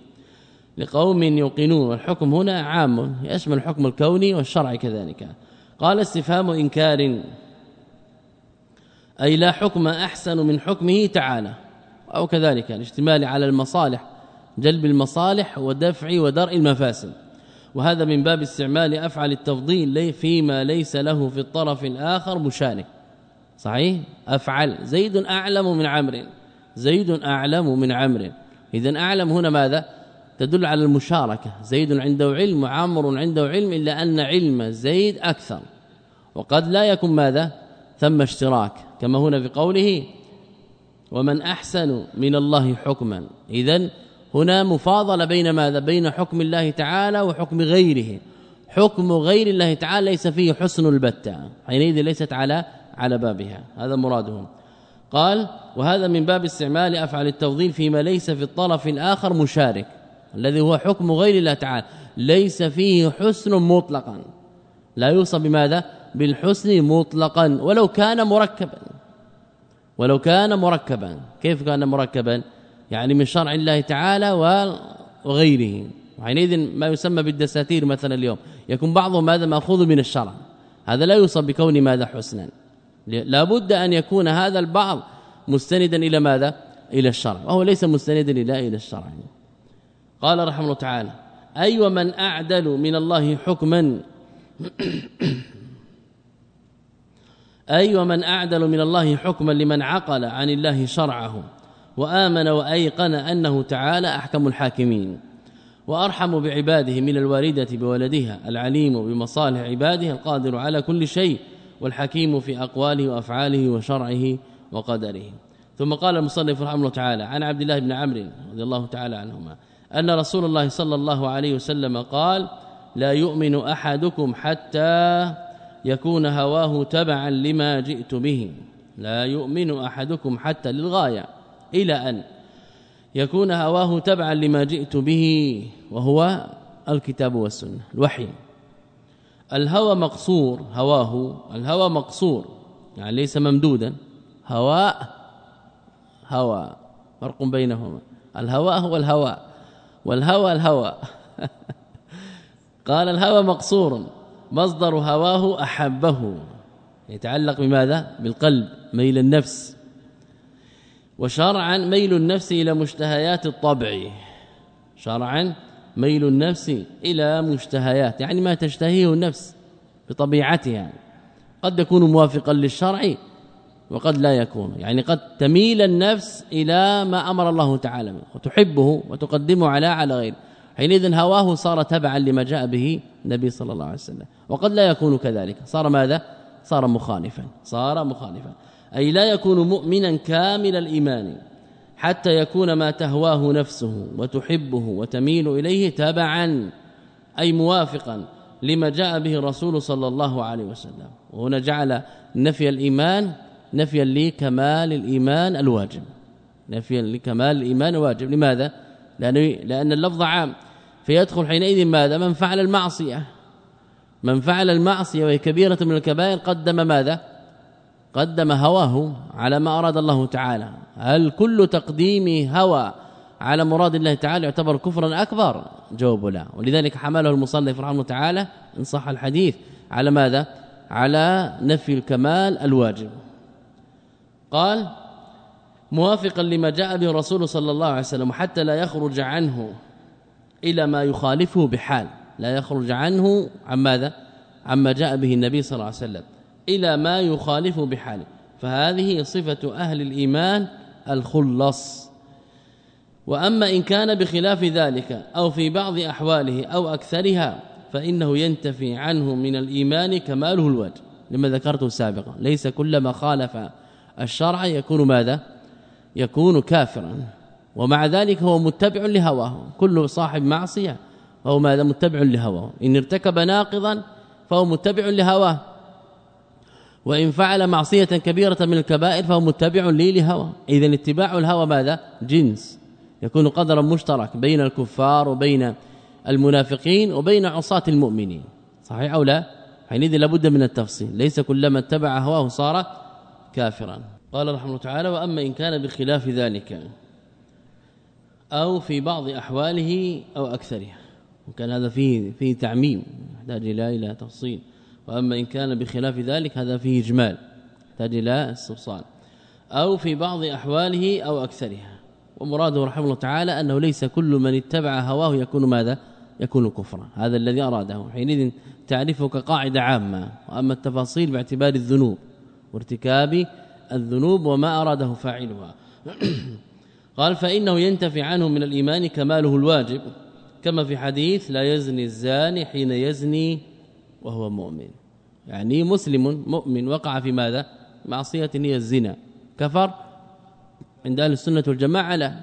لقوم يوقنون والحكم هنا عام. يشمل الحكم الكوني والشرعي كذلك. قال استفهام إنكار. أي لا حكم أحسن من حكمه تعالى. أو كذلك الاشتمال على المصالح جلب المصالح ودفع ودرء المفاسد. وهذا من باب استعمال أفعل التفضيل فيما ليس له في الطرف الآخر مشارك صحيح؟ أفعل. زيد أعلم من عمرو. زيد أعلم من عمرو. اذا أعلم هنا ماذا؟ تدل على المشاركة. زيد عنده علم وعمر عنده علم إلا أن علم زيد أكثر. وقد لا يكون ماذا؟ ثم اشتراك. كما هنا في قوله ومن أحسن من الله حكما. اذا هنا مفاضلة بين ماذا؟ بين حكم الله تعالى وحكم غيره. حكم غير الله تعالى ليس فيه حسن البتة. حينئذ ليست على على بابها. هذا مرادهم. قال وهذا من باب استعمال افعال التفضيل فيما ليس في الطرف الآخر مشارك الذي هو حكم غير الله تعالى. ليس فيه حسن مطلقا. لا يوصف بماذا؟ بالحسن مطلقا. ولو كان مركبا. ولو كان مركبا. كيف كان مركبا؟ يعني من شرع الله تعالى وغيره. وحينئذ ما يسمى بالدساتير مثلا اليوم. يكون بعضهم هذا مأخوذ من الشرع. هذا لا يوصف بكون ماذا حسنا. لابد أن يكون هذا البعض مستندا إلى ماذا؟ إلى الشرع. وهو ليس مستندا إلى إلى الشرع. قال رحمه الله تعالى اي ومن أعدل من الله حكما. اي ومن أعدل من الله حكما لمن عقل عن الله شرعه. وآمن وأيقن أنه تعالى أحكم الحاكمين وأرحم بعباده من الوالده بولدها العليم بمصالح عباده القادر على كل شيء والحكيم في أقواله وأفعاله وشرعه وقدره. ثم قال المصنف رحمه الله تعالى عن عبد الله بن عمرو رضي الله تعالى عنهما أن رسول الله صلى الله عليه وسلم قال لا يؤمن أحدكم حتى يكون هواه تبعا لما جئت به. لا يؤمن أحدكم حتى للغاية. إلى أن يكون هواه تبعا لما جئت به وهو الكتاب والسنة الوحي. الهوى مقصور هواه الهوى مقصور يعني ليس ممدودا. هواء هوى فرق بينهما. الهواء هو الهواء والهوى الهوى. *laughs* قال الهوى مقصور مصدر هواه أحبه. يتعلق بماذا؟ بالقلب ميل النفس. وشرعا ميل النفس إلى مشتهيات الطبع. شرعا ميل النفس إلى مشتهيات يعني ما تشتهيه النفس بطبيعتها قد يكون موافقا للشرع وقد لا يكون يعني قد تميل النفس إلى ما أمر الله تعالى وتحبه وتقدمه على على غيره حينئذ هواه صار تبعا لما جاء به النبي صلى الله عليه وسلم وقد لا يكون كذلك. صار ماذا؟ صار مخالفا صار مخالفا. أي لا يكون مؤمنا كامل الإيمان حتى يكون ما تهواه نفسه وتحبه وتميل إليه تبعا أي موافقا لما جاء به الرسول صلى الله عليه وسلم. وهنا جعل نفي الإيمان نفيا لكمال الإيمان الواجب. نفيا لكمال الإيمان الواجب لماذا؟ لأن اللفظ عام. فيدخل حينئذ ماذا؟ من فعل المعصية. من فعل المعصية وهي كبيرة من الكبائر قدم ماذا؟ قدم هواه على ما أراد الله تعالى. هل كل تقديم هوى على مراد الله تعالى يعتبر كفرا أكبر؟ جواب لا. ولذلك حمله المصنف رحمه الله تعالى إن صح الحديث على ماذا؟ على نفي الكمال الواجب. قال موافقا لما جاء به الرسول صلى الله عليه وسلم حتى لا يخرج عنه إلى ما يخالفه بحال. لا يخرج عنه عن ماذا؟ عما جاء به النبي صلى الله عليه وسلم. إلى ما يخالفه بحال فهذه صفة أهل الإيمان الخلص. وأما إن كان بخلاف ذلك أو في بعض أحواله أو أكثرها فإنه ينتفي عنه من الإيمان كماله الوجه لما ذكرته سابقا. ليس كل ما خالف الشرع يكون ماذا؟ يكون كافرا. ومع ذلك هو متبع لهواه. كل صاحب معصية فهو ماذا؟ متبع لهواه. إن ارتكب ناقضا فهو متبع لهواه. وإن فعل معصية كبيرة من الكبائر فهو متبع لي لهواه اذا اتباع الهوى ماذا؟ جنس. يكون قدرا مشترك بين الكفار وبين المنافقين وبين عصاة المؤمنين. صحيح أو لا؟ حينئذ لابد من التفصيل. ليس كلما اتبع هواه صار كافرا. قال رحمه الله تعالى وأما إن كان بخلاف ذلك أو في بعض أحواله أو أكثرها. وكان هذا فيه فيه تعميم يحتاج إلى إلى تفصيل. وأما إن كان بخلاف ذلك هذا فيه إجمال يحتاج إلى استفصال. أو في بعض أحواله أو أكثرها. ومراده رحمه الله تعالى أنه ليس كل من اتبع هواه يكون ماذا؟ يكون كفرا. هذا الذي أراده. حينئذ تعرفه كقاعده عامة. وأما التفاصيل باعتبار الذنوب وارتكاب الذنوب وما أراده فاعلها. *clears throat* قال فإنه ينتفي عنه من الإيمان كماله الواجب. كما في حديث لا يزني الزاني حين يزني وهو مؤمن. يعني مسلم مؤمن وقع في ماذا؟ معصية هي الزنا. كفر عند أهل السنة والجماعة؟ لا.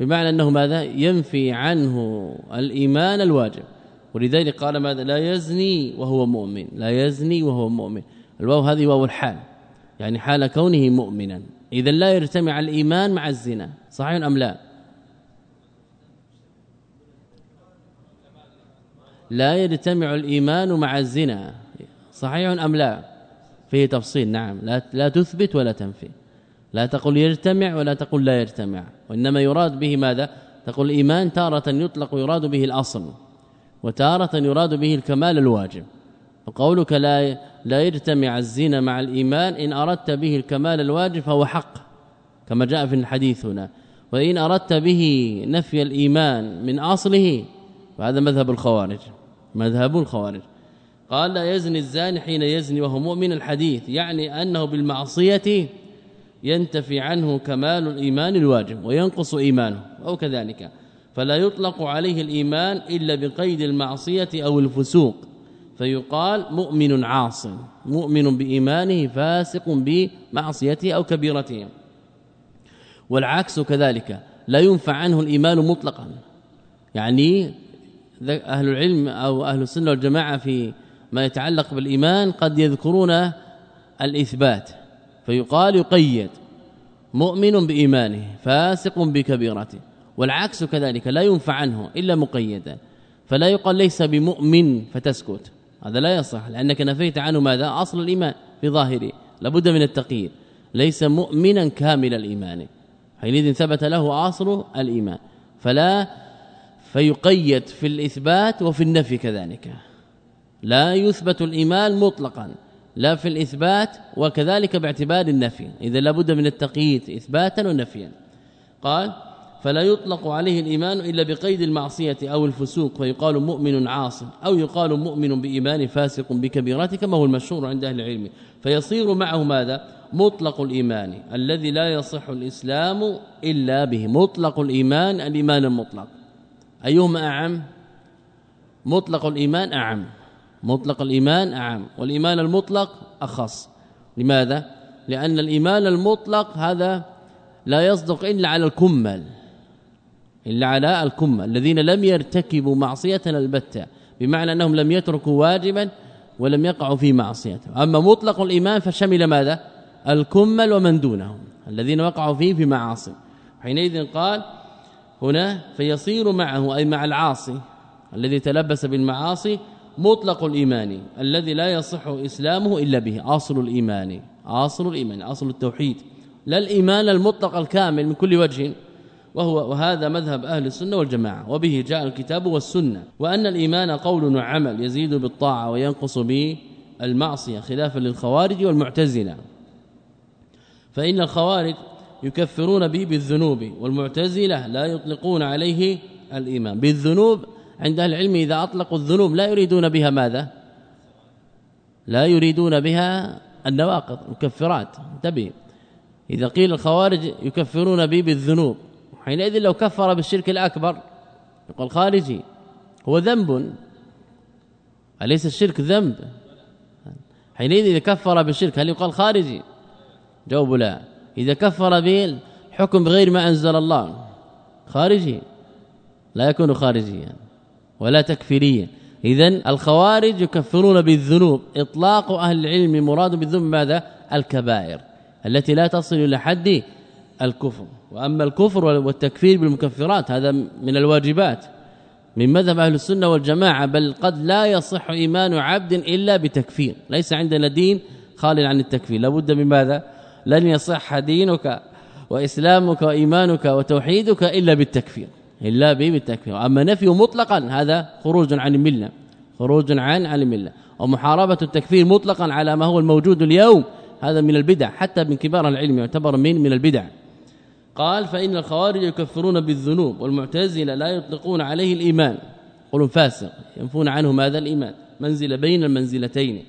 بمعنى أنه ماذا؟ ينفي عنه الإيمان الواجب. ولذلك قال ماذا؟ لا يزني وهو مؤمن. لا يزني وهو مؤمن. الواو هذه واو الحال. يعني حال كونه مؤمنا. اذا لا يجتمع الإيمان مع الزنا. صحيح أم لا؟ لا يجتمع الإيمان مع الزنا. صحيح أم لا؟ فيه تفصيل نعم. لا لا تثبت ولا تنفي. لا تقول يجتمع ولا تقول لا يجتمع. وإنما يراد به ماذا؟ تقول الإيمان تارة يطلق يراد به الأصل وتارة يراد به الكمال الواجب. وقولك لا لا يجتمع الزنا مع الإيمان إن أردت به الكمال الواجب فهو حق كما جاء في الحديث هنا. وإن أردت به نفي الإيمان من أصله فهذا مذهب الخوارج. مذهب الخوارج. قال لا يزني الزاني حين يزني وهو مؤمن الحديث يعني أنه بالمعصية ينتفي عنه كمال الإيمان الواجب وينقص إيمانه أو كذلك. فلا يطلق عليه الإيمان إلا بقيد المعصية أو الفسوق. فيقال مؤمن عاص مؤمن بإيمانه فاسق بمعصيته أو كبيرته. والعكس كذلك لا ينفع عنه الإيمان مطلقا. يعني أهل العلم أو أهل السنة والجماعة في ما يتعلق بالإيمان قد يذكرون الإثبات. فيقال يقيد مؤمن بإيمانه فاسق بكبيرته والعكس كذلك لا ينفع عنه إلا مقيدا. فلا يقال ليس بمؤمن فتسكت. هذا لا يصح لأنك نفيت عنه ماذا؟ أصل الإيمان في ظاهره. لابد من التقييد. ليس مؤمنا كامل الإيمان. حينئذ ثبت له أصل الإيمان. فلا فيقيد في الإثبات وفي النفي كذلك. لا يثبت الإيمان مطلقا لا في الإثبات وكذلك باعتبار النفي. إذا لابد من التقييد اثباتا ونفيا. قال فلا يطلق عليه الإيمان إلا بقيد المعصية أو الفسوق فيقال مؤمن عاص أو يقال مؤمن بإيمان فاسق بكبيرات كما هو المشهور عند أهل العلم. فيصير معه ماذا؟ مطلق الإيمان الذي لا يصح الإسلام إلا به. مطلق الإيمان الإيمان المطلق. أيهما أعم؟ مطلق الإيمان أعم. مطلق الإيمان أعم. والإيمان المطلق أخص. لماذا؟ لأن الإيمان المطلق هذا لا يصدق إلا على الكمل. إلا على الكمل. الذين لم يرتكبوا معصيه البتة بمعنى أنهم لم يتركوا واجبا ولم يقعوا في معصيه أما مطلق الإيمان فشمل ماذا؟ الكمل ومن دونهم. الذين وقعوا فيه في معاصي. حينئذ قال هنا فيصير معه أي مع العاصي الذي تلبس بالمعاصي مطلق الإيمان الذي لا يصح إسلامه إلا به أصل الإيمان أصل الإيمان أصل التوحيد لا الإيمان المطلق الكامل من كل وجه وهو وهذا مذهب أهل السنة والجماعة وبه جاء الكتاب والسنة وأن الإيمان قول وعمل يزيد بالطاعة وينقص بالمعصية خلافا للخوارج والمعتزلة فإن الخوارج يكفرون به بالذنوب والمعتزلة لا يطلقون عليه الإيمان. بالذنوب عند أهل العلم إذا أطلقوا الذنوب لا يريدون بها ماذا؟ لا يريدون بها النواقض المكفرات. انتبه. إذا قيل الخوارج يكفرون به بالذنوب حينئذ لو كفر بالشرك الأكبر يقول خارجي هو ذنب. أليس الشرك ذنب؟ حينئذ إذا كفر بالشرك هل يقال خارجي؟ جواب لا. إذا كفر به الحكم بغير ما أنزل الله. خارجي لا يكون خارجيا ولا تكفيريا. اذا الخوارج يكفرون بالذنوب. إطلاق أهل العلم مراد بالذنوب ماذا؟ الكبائر التي لا تصل إلى حد الكفر. وأما الكفر والتكفير بالمكفرات هذا من الواجبات. من مذهب أهل السنة والجماعة بل قد لا يصح إيمان عبد إلا بتكفير. ليس عندنا دين خال عن التكفير. لابد من ماذا؟ لن يصح دينك وإسلامك وإيمانك وتوحيدك إلا بالتكفير إلا بالتكفير. أما نفي مطلقا هذا خروج عن الملة خروج عن عن الملة. ومحاربة التكفير مطلقا على ما هو الموجود اليوم هذا من البدع حتى من كبار العلم يعتبر من من البدع. قال فإن الخوارج يكفرون بالذنوب والمعتزلة لا يطلقون عليه الإيمان. قولوا فاسق ينفون عنه ماذا؟ الإيمان. منزل بين المنزلتين.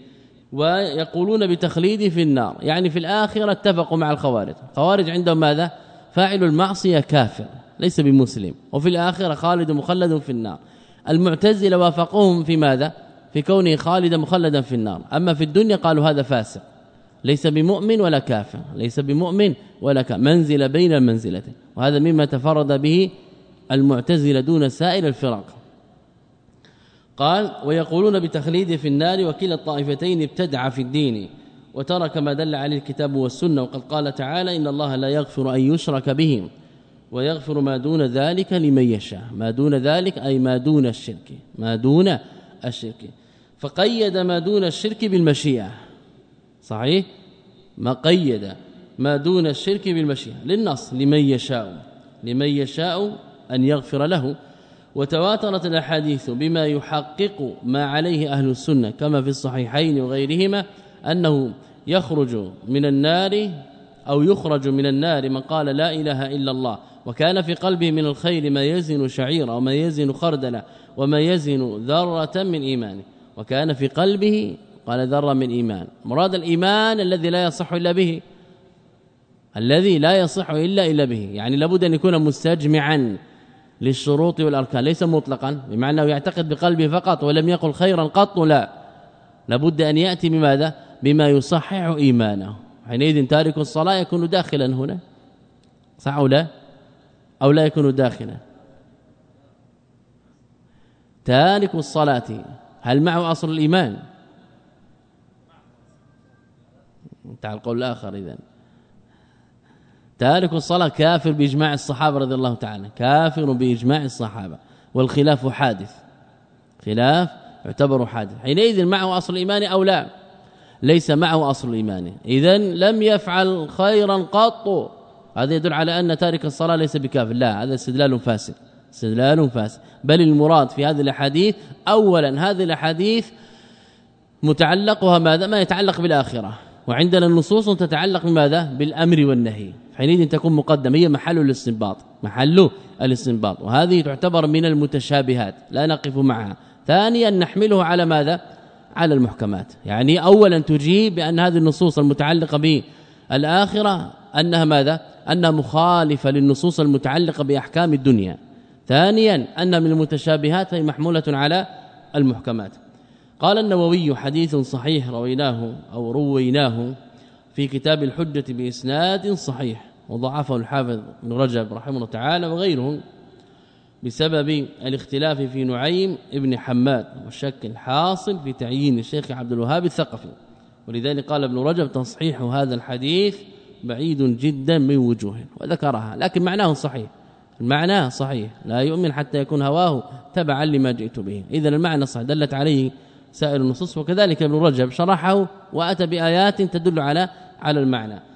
ويقولون بتخليد في النار. يعني في الآخرة اتفقوا مع الخوارج. الخوارج عندهم ماذا؟ فاعل المعصية كافر ليس بمسلم. وفي الآخرة خالد مخلد في النار. المعتزلة وافقوهم في ماذا؟ في كونه خالدا مخلدا في النار. أما في الدنيا قالوا هذا فاسق. ليس بمؤمن ولا كافر. ليس بمؤمن ولا كافر. منزل بين المنزلتين. وهذا مما تفرد به المعتزلة دون سائر الفرق. قال ويقولون بتخليده في النار وكلا الطائفتين ابتدع في الدين. وترك ما دل عليه الكتاب والسنة. وقد قال تعالى إن الله لا يغفر أن يشرك به ويغفر ما دون ذلك لمن يشاء. ما دون ذلك أي ما دون الشرك. ما دون الشرك. فقيد ما دون الشرك بالمشيئة. صحيح؟ ما قيد ما دون الشرك بالمشيئة. للنص لمن يشاء. لمن يشاء أن يغفر له. وتواترت الأحاديث بما يحقق ما عليه أهل السنة كما في الصحيحين وغيرهما أنه يخرج من النار أو يخرج من النار من قال لا إله إلا الله وكان في قلبه من الخير ما يزن شعيرا وما يزن خردلا وما يزن ذرة من ايمانه وكان في قلبه قال ذرة من إيمان. مراد الإيمان الذي لا يصح إلا به الذي لا يصح إلا إلا به يعني لابد أن يكون مستجمعا. للشروط والأركان. ليس مطلقا بمعنى يعتقد بقلبه فقط ولم يقل خيرا قط لا. لابد أن يأتي بماذا؟ بما يصحح إيمانه. حينئذ تارك الصلاة يكون داخلا هنا. صح أو لا؟ أو لا يكون داخلا. تارك الصلاة هل معه أصل الإيمان؟ تعال القول الآخر اذا تارك الصلاة كافر بإجماع الصحابة رضي الله تعالى كافر بإجماع الصحابة. والخلاف حادث. خلاف يعتبر حادث. حينئذ معه أصل الإيمان أو لا؟ ليس معه أصل الإيمان. اذا لم يفعل خيرا قط. هذا يدل على أن تارك الصلاة ليس بكافر. لا هذا استدلال فاسد. استدلال فاسد. بل المراد في هذه الاحاديث اولا هذه الاحاديث متعلقها ماذا؟ ما يتعلق بالآخرة. وعندنا النصوص تتعلق بماذا؟ بالأمر والنهي. حينئذ تكون مقدمة هي محل الاستنباط محل الاستنباط. وهذه تعتبر من المتشابهات لا نقف معها. ثانيا نحمله على ماذا؟ على المحكمات. يعني اولا تجيب بأن هذه النصوص المتعلقة بالآخرة أنها ماذا؟ أنها مخالفة للنصوص المتعلقة بأحكام الدنيا. ثانيا أن من المتشابهات هي محمولة على المحكمات. قال النووي حديث صحيح رويناه أو رويناه في كتاب الحجة بإسناد صحيح. وضعفه الحافظ بن رجب رحمه الله تعالى وغيره بسبب الاختلاف في نعيم ابن حماد والشك الحاصل في تعيين الشيخ عبد الوهاب الثقفي. ولذلك قال ابن رجب تصحيح هذا الحديث بعيد جدا من وجوه وذكرها لكن معناه صحيح. المعنى صحيح لا يؤمن حتى يكون هواه تبعا لما جئت به. اذا المعنى صحيح دلت عليه سائر النصوص وكذلك ابن رجب شرحه وأتى بآيات تدل على على المعنى.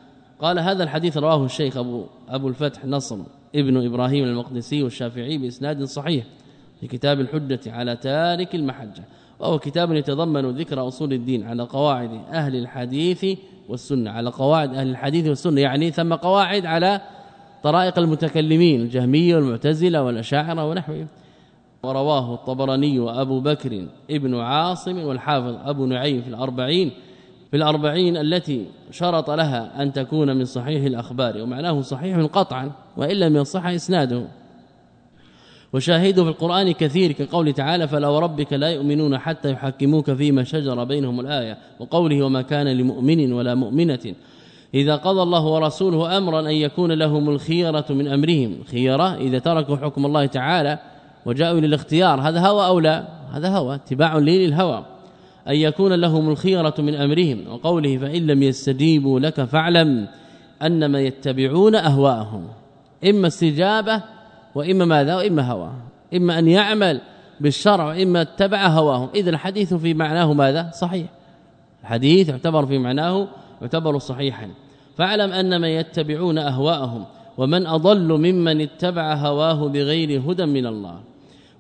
قال هذا الحديث رواه الشيخ أبو أبو الفتح نصر ابن إبراهيم المقدسي والشافعي بإسناد صحيح في كتاب الحجة على تارك المحجة وهو كتاب يتضمن ذكر أصول الدين على قواعد أهل الحديث والسنة على قواعد أهل الحديث والسنة يعني ثم قواعد على طرائق المتكلمين الجهمية والمعتزلة والأشاعرة ونحوهم ورواه الطبراني وأبو بكر ابن عاصم والحافظ أبو نعيم في الأربعين في الأربعين التي شرط لها أن تكون من صحيح الأخبار ومعناه صحيح قطعا وإن لم يصح إسناده. وشاهده في القرآن كثير كقول تعالى فلا وربك لا يؤمنون حتى يحكموك فيما شجر بينهم الآية. وقوله وما كان لمؤمن ولا مؤمنة إذا قضى الله ورسوله أمرا أن يكون لهم الخيرة من أمرهم. خيرة إذا تركوا حكم الله تعالى وجاءوا للاختيار هذا هوى أو لا؟ هذا هوى اتباع للهوى. أن يكون لهم الخيرة من أمرهم. وقوله فإن لم يستجيبوا لك فاعلم أنما يتبعون أهواءهم. إما استجابة وإما ماذا؟ وإما هوى. إما أن يعمل بالشرع وإما اتبع هواهم. إذا الحديث في معناه ماذا؟ صحيح. الحديث يعتبر في معناه يعتبر صحيحا. فاعلم أنما يتبعون أهواءهم. ومن أضل ممن اتبع هواه بغير هدى من الله.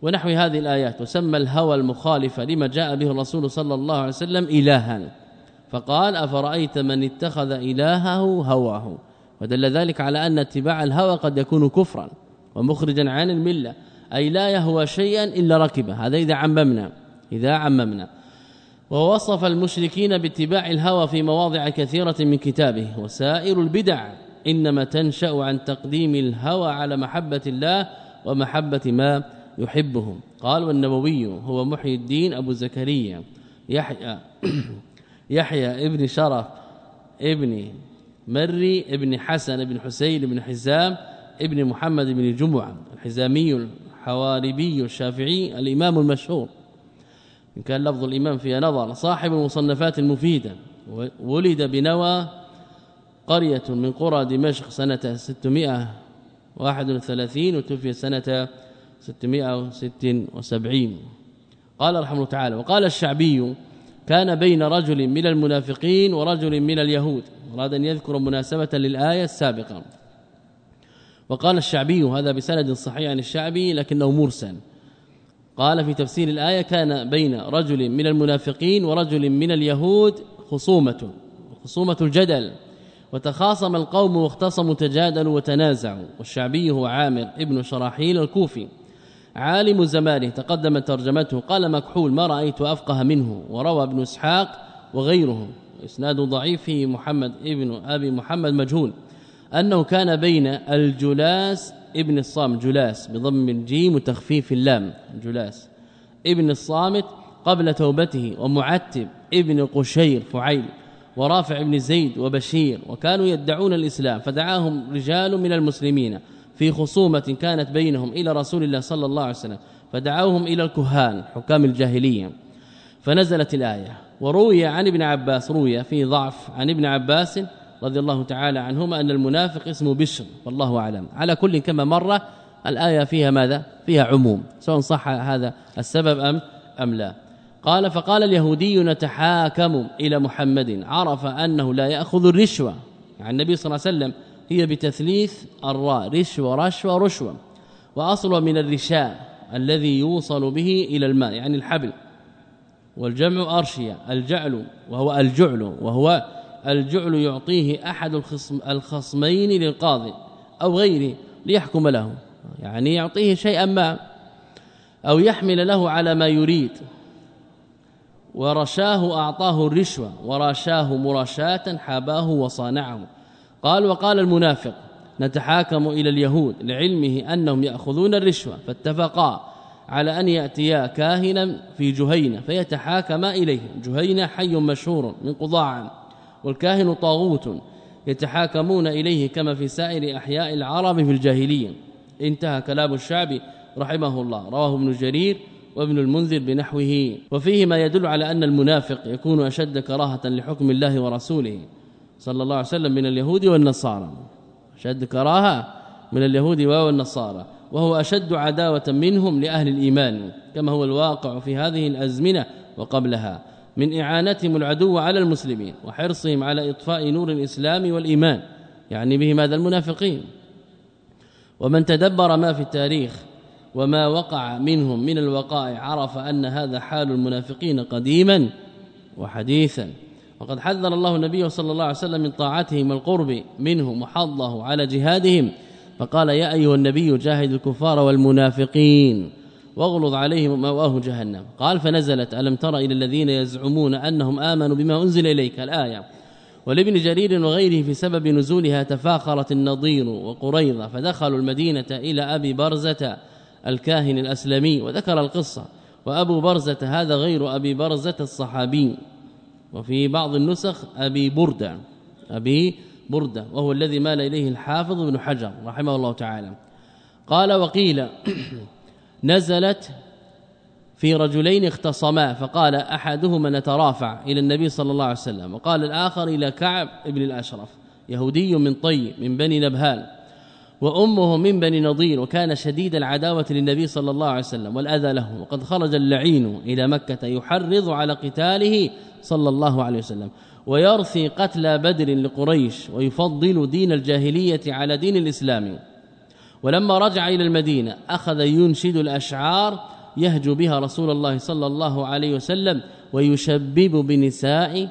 ونحو هذه الآيات وسمى الهوى المخالف لما جاء به الرسول صلى الله عليه وسلم إلها. فقال أفرأيت من اتخذ إلهه هواه؟ ودل ذلك على أن اتباع الهوى قد يكون كفرا ومخرجا عن الملة أي لا يهوى شيئا إلا ركبه. هذا إذا عممنا إذا عممنا. ووصف المشركين باتباع الهوى في مواضع كثيرة من كتابه. وسائر البدع إنما تنشأ عن تقديم الهوى على محبة الله ومحبة ما يحبهم. قال والنووي هو محي الدين أبو زكريا. يحيى *clears throat* يحيى ابن شرف ابن مري ابن حسن ابن حسين ابن حزام ابن محمد بن جمعة. الحزامي الحواربي الشافعي الإمام المشهور. ان كان لفظ الإمام فيها نظر صاحب المصنفات المفيدة. ولد بنوى قرية من قرى دمشق سنة 631 وتوفي سنة 676 قال رحمه الله تعالى وقال الشعبي كان بين رجل من المنافقين ورجل من اليهود. أراد أن يذكر مناسبة للآية السابقة. وقال الشعبي هذا بسند صحيح عن الشعبي لكنه مرسل. قال في تفسير الآية كان بين رجل من المنافقين ورجل من اليهود خصومة خصومة الجدل. وتخاصم القوم واختصموا تجادلوا وتنازعوا. والشعبي هو عامر ابن شراحيل الكوفي. عالم زمانه تقدم ترجمته قال مكحول ما رأيت أفقه منه وروى ابن إسحاق وغيره. إسناد ضعيف في محمد ابن أبي محمد مجهول. أنه كان بين الجلاس ابن الصامت جلاس بضم الجيم وتخفيف اللام جلاس ابن الصامت قبل توبته ومعتب ابن قشير فعيل ورافع بن زيد وبشير وكانوا يدعون الإسلام فدعاهم رجال من المسلمين. في خصومة كانت بينهم إلى رسول الله صلى الله عليه وسلم فدعوهم إلى الكهان حكام الجاهلية. فنزلت الآية. وروي عن ابن عباس روي في ضعف عن ابن عباس رضي الله تعالى عنهما أن المنافق اسمه بشر والله أعلم. على كل كما مر الآية فيها ماذا؟ فيها عموم. سواء صح هذا السبب أم أم لا. قال فقال اليهودي نتحاكم إلى محمد. عرف أنه لا يأخذ الرشوة. يعني النبي صلى الله عليه وسلم هي بتثليث الراء رشوة رشوة رشوة وأصل من الرشاء الذي يوصل به إلى الماء يعني الحبل. والجمع أرشية الجعل وهو الجعل وهو الجعل يعطيه أحد الخصم الخصمين للقاضي أو غيره ليحكم له. يعني يعطيه شيئا ما أو يحمل له على ما يريد. ورشاه أعطاه الرشوة وراشاه مراشاة حاباه وصانعه. قال وقال المنافق نتحاكم إلى اليهود لعلمه أنهم يأخذون الرشوة فاتفقا على أن يأتيا كاهنا في جهينة فيتحاكما إليه جهينة حي مشهور من قضاع والكاهن طاغوت يتحاكمون إليه كما في سائر أحياء العرب في الجاهلية. انتهى كلام الشعب رحمه الله. رواه ابن جرير وابن المنذر بنحوه. وفيه ما يدل على أن المنافق يكون أشد كراهة لحكم الله ورسوله. صلى الله عليه وسلم من اليهود والنصارى. أشد كراهة من اليهود والنصارى. وهو أشد عداوة منهم لأهل الإيمان كما هو الواقع في هذه الأزمنة وقبلها من إعانتهم العدو على المسلمين وحرصهم على إطفاء نور الإسلام والإيمان يعني به ماذا المنافقين. ومن تدبر ما في التاريخ وما وقع منهم من الوقائع عرف أن هذا حال المنافقين قديما وحديثا. وقد حذر الله النبي صلى الله عليه وسلم من طاعتهم والقرب منهم وحضه على جهادهم فقال يا أيها النبي جاهد الكفار والمنافقين واغلظ عليهم مأواه جهنم. قال فنزلت ألم تر إلى الذين يزعمون أنهم آمنوا بما أنزل إليك؟ الآية ولابن جرير وغيره في سبب نزولها تفاخرت النضير وقريظة فدخلوا المدينة إلى أبي برزة الكاهن الأسلمي وذكر القصة وأبو برزة هذا غير أبي برزة الصحابي. وفي بعض النسخ أبي بردة أبي بردة وهو الذي مال إليه الحافظ ابن حجر رحمه الله تعالى. قال وقيل *clears throat* نزلت في رجلين اختصما فقال أحدهما نترافع إلى النبي صلى الله عليه وسلم. وقال الآخر إلى كعب ابن الأشرف يهودي من طي من بني نبهال. وأمه من بني نضير وكان شديد العداوة للنبي صلى الله عليه وسلم والأذى له. وقد خرج اللعين إلى مكة يحرض على قتاله صلى الله عليه وسلم. ويرثي قتل بدر لقريش ويفضل دين الجاهلية على دين الإسلام. ولما رجع إلى المدينة أخذ ينشد الأشعار يهجو بها رسول الله صلى الله عليه وسلم ويشبب بنساء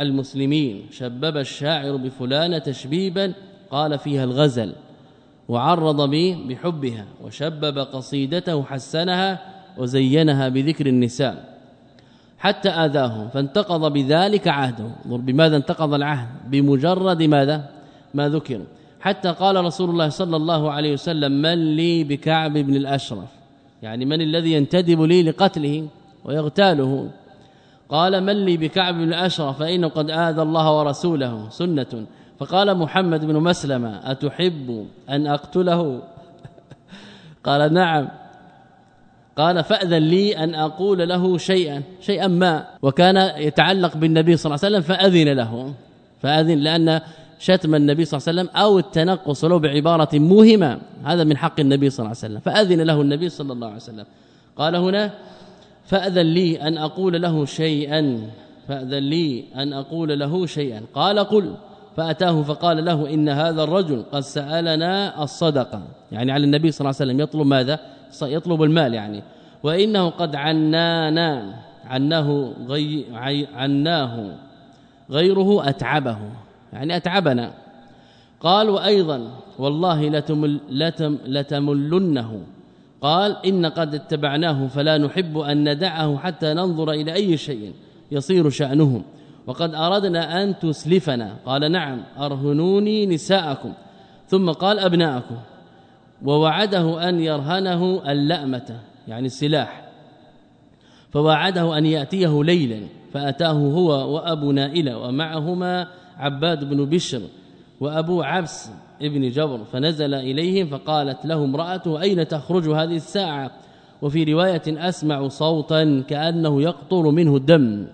المسلمين. شبب الشاعر بفلانة تشبيبا قال فيها الغزل. وعرض به بحبها وشبب قصيدته حسنها وزينها بذكر النساء حتى اذاهم فانتقض بذلك عهده. بماذا انتقض العهد؟ بمجرد ماذا؟ ما ذكر. حتى قال رسول الله صلى الله عليه وسلم من لي بكعب بن الأشرف. يعني من الذي ينتدب لي لقتله ويغتاله؟ قال من لي بكعب بن الأشرف فإنه قد آذى الله ورسوله. سنة. فقال محمد بن مسلمة أتحب أن أقتله؟ *laughs* قال نعم. قال فأذن لي أن أقول له شيئا شيئا ما. وكان يتعلق بالنبي صلى الله عليه وسلم فأذن له. فأذن لأن شتم النبي صلى الله عليه وسلم أو التنقص له بعبارة موهمة. هذا من حق النبي صلى الله عليه وسلم. فأذن له النبي صلى الله عليه وسلم. قال هنا فأذن لي أن أقول له شيئا. فأذن لي أن أقول له شيئا. قال قل. فأتاه فقال له إن هذا الرجل قد سألنا الصدقة. يعني على النبي صلى الله عليه وسلم يطلب ماذا؟ يطلب المال يعني. وإنه قد عنانا عناه غي عناه. غيره أتعبه. يعني أتعبنا. قال وأيضا والله لتمل لتم لتملنه. قال إن قد اتبعناه فلا نحب أن ندعه حتى ننظر إلى أي شيء يصير شأنه. وقد أردنا أن تسلفنا. قال نعم أرهنوني نساءكم. ثم قال أبناءكم. ووعده أن يرهنه اللأمة يعني السلاح. فوعده أن يأتيه ليلا فأتاه هو وأبو نائلة ومعهما عباد بن بشر وأبو عبس ابن جبر. فنزل إليهم فقالت له امرأته أين تخرج هذه الساعة؟ وفي رواية أسمع صوتا كأنه يقطر منه الدم.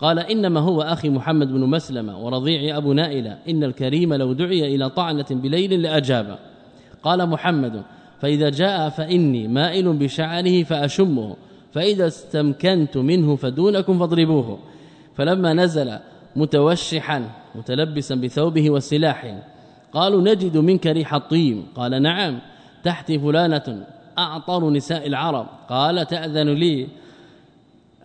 قال إنما هو أخي محمد بن مسلمة ورضيع أبو نائلة إن الكريم لو دعي إلى طعنة بليل لأجاب. قال محمد فإذا جاء فإني مائل بشعره فأشمه فإذا استمكنت منه فدونكم فاضربوه. فلما نزل متوشحا متلبسا بثوبه وسلاحه قالوا نجد منك ريح الطيب. قال نعم تحت فلانة أعطر نساء العرب. قال تأذن لي؟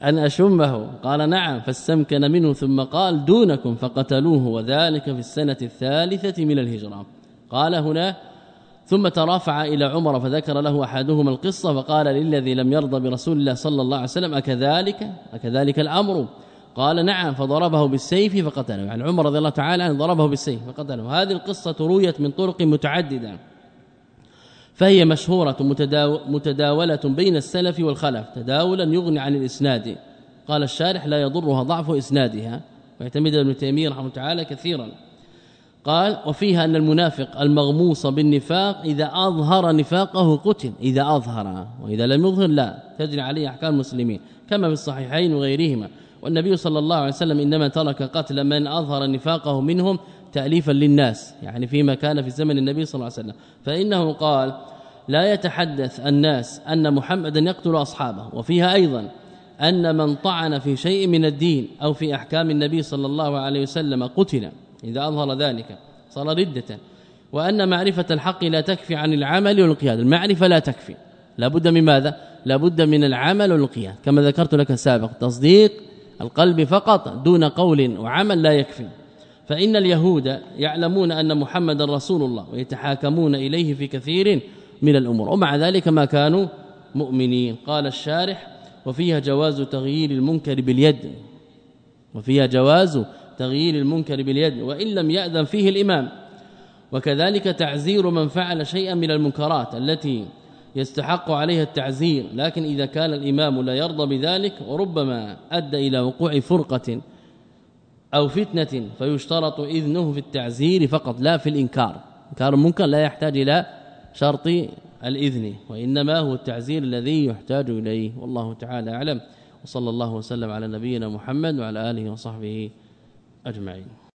أن أشمه. قال نعم فاستمكن منه ثم قال دونكم فقتلوه وذلك في السنة الثالثة من الهجرة. قال هنا ثم ترافع إلى عمر فذكر له أحدهما القصة فقال للذي لم يرضى برسول الله صلى الله عليه وسلم أكذلك؟ أكذلك الأمر؟ قال نعم فضربه بالسيف فقتله. يعني عمر رضي الله تعالى عنه ضربه بالسيف فقتله. هذه القصة رويت من طرق متعددة. فهي مشهورة متداولة بين السلف والخلف تداولا يغني عن الإسناد. قال الشارح لا يضرها ضعف إسنادها ويعتمد ابن تيمية رحمه الله تعالى كثيرا. قال وفيها أن المنافق المغموص بالنفاق إذا أظهر نفاقه قتل إذا أظهر وإذا لم يظهر لا. تجري عليه أحكام المسلمين كما في الصحيحين وغيرهما. والنبي صلى الله عليه وسلم إنما ترك قتل من أظهر نفاقه منهم تأليفا للناس يعني فيما كان في زمن النبي صلى الله عليه وسلم. فإنه قال لا يتحدث الناس أن محمدا يقتل أصحابه. وفيها أيضا أن من طعن في شيء من الدين أو في أحكام النبي صلى الله عليه وسلم قتل إذا أظهر ذلك صار ردة. وأن معرفة الحق لا تكفي عن العمل والقياد المعرفة لا تكفي. لابد من ماذا؟ لابد من العمل والقياد كما ذكرت لك سابق تصديق القلب فقط دون قول وعمل لا يكفي. فإن اليهود يعلمون أن محمد رسول الله ويتحاكمون إليه في كثير من الأمور. ومع ذلك ما كانوا مؤمنين. قال الشارح وفيها جواز تغيير المنكر باليد. وفيها جواز تغيير المنكر باليد. وإن لم يأذن فيه الإمام. وكذلك تعزير من فعل شيئا من المنكرات التي يستحق عليها التعزير. لكن إذا كان الإمام لا يرضى بذلك وربما أدى إلى وقوع فرقة أو فتنة فيشترط إذنه في التعزير فقط لا في الإنكار. إنكار المنكر لا يحتاج إلى شرط الإذن وإنما هو التعزير الذي يحتاج إليه. والله تعالى أعلم. وصلى الله وسلم على نبينا محمد وعلى آله وصحبه أجمعين.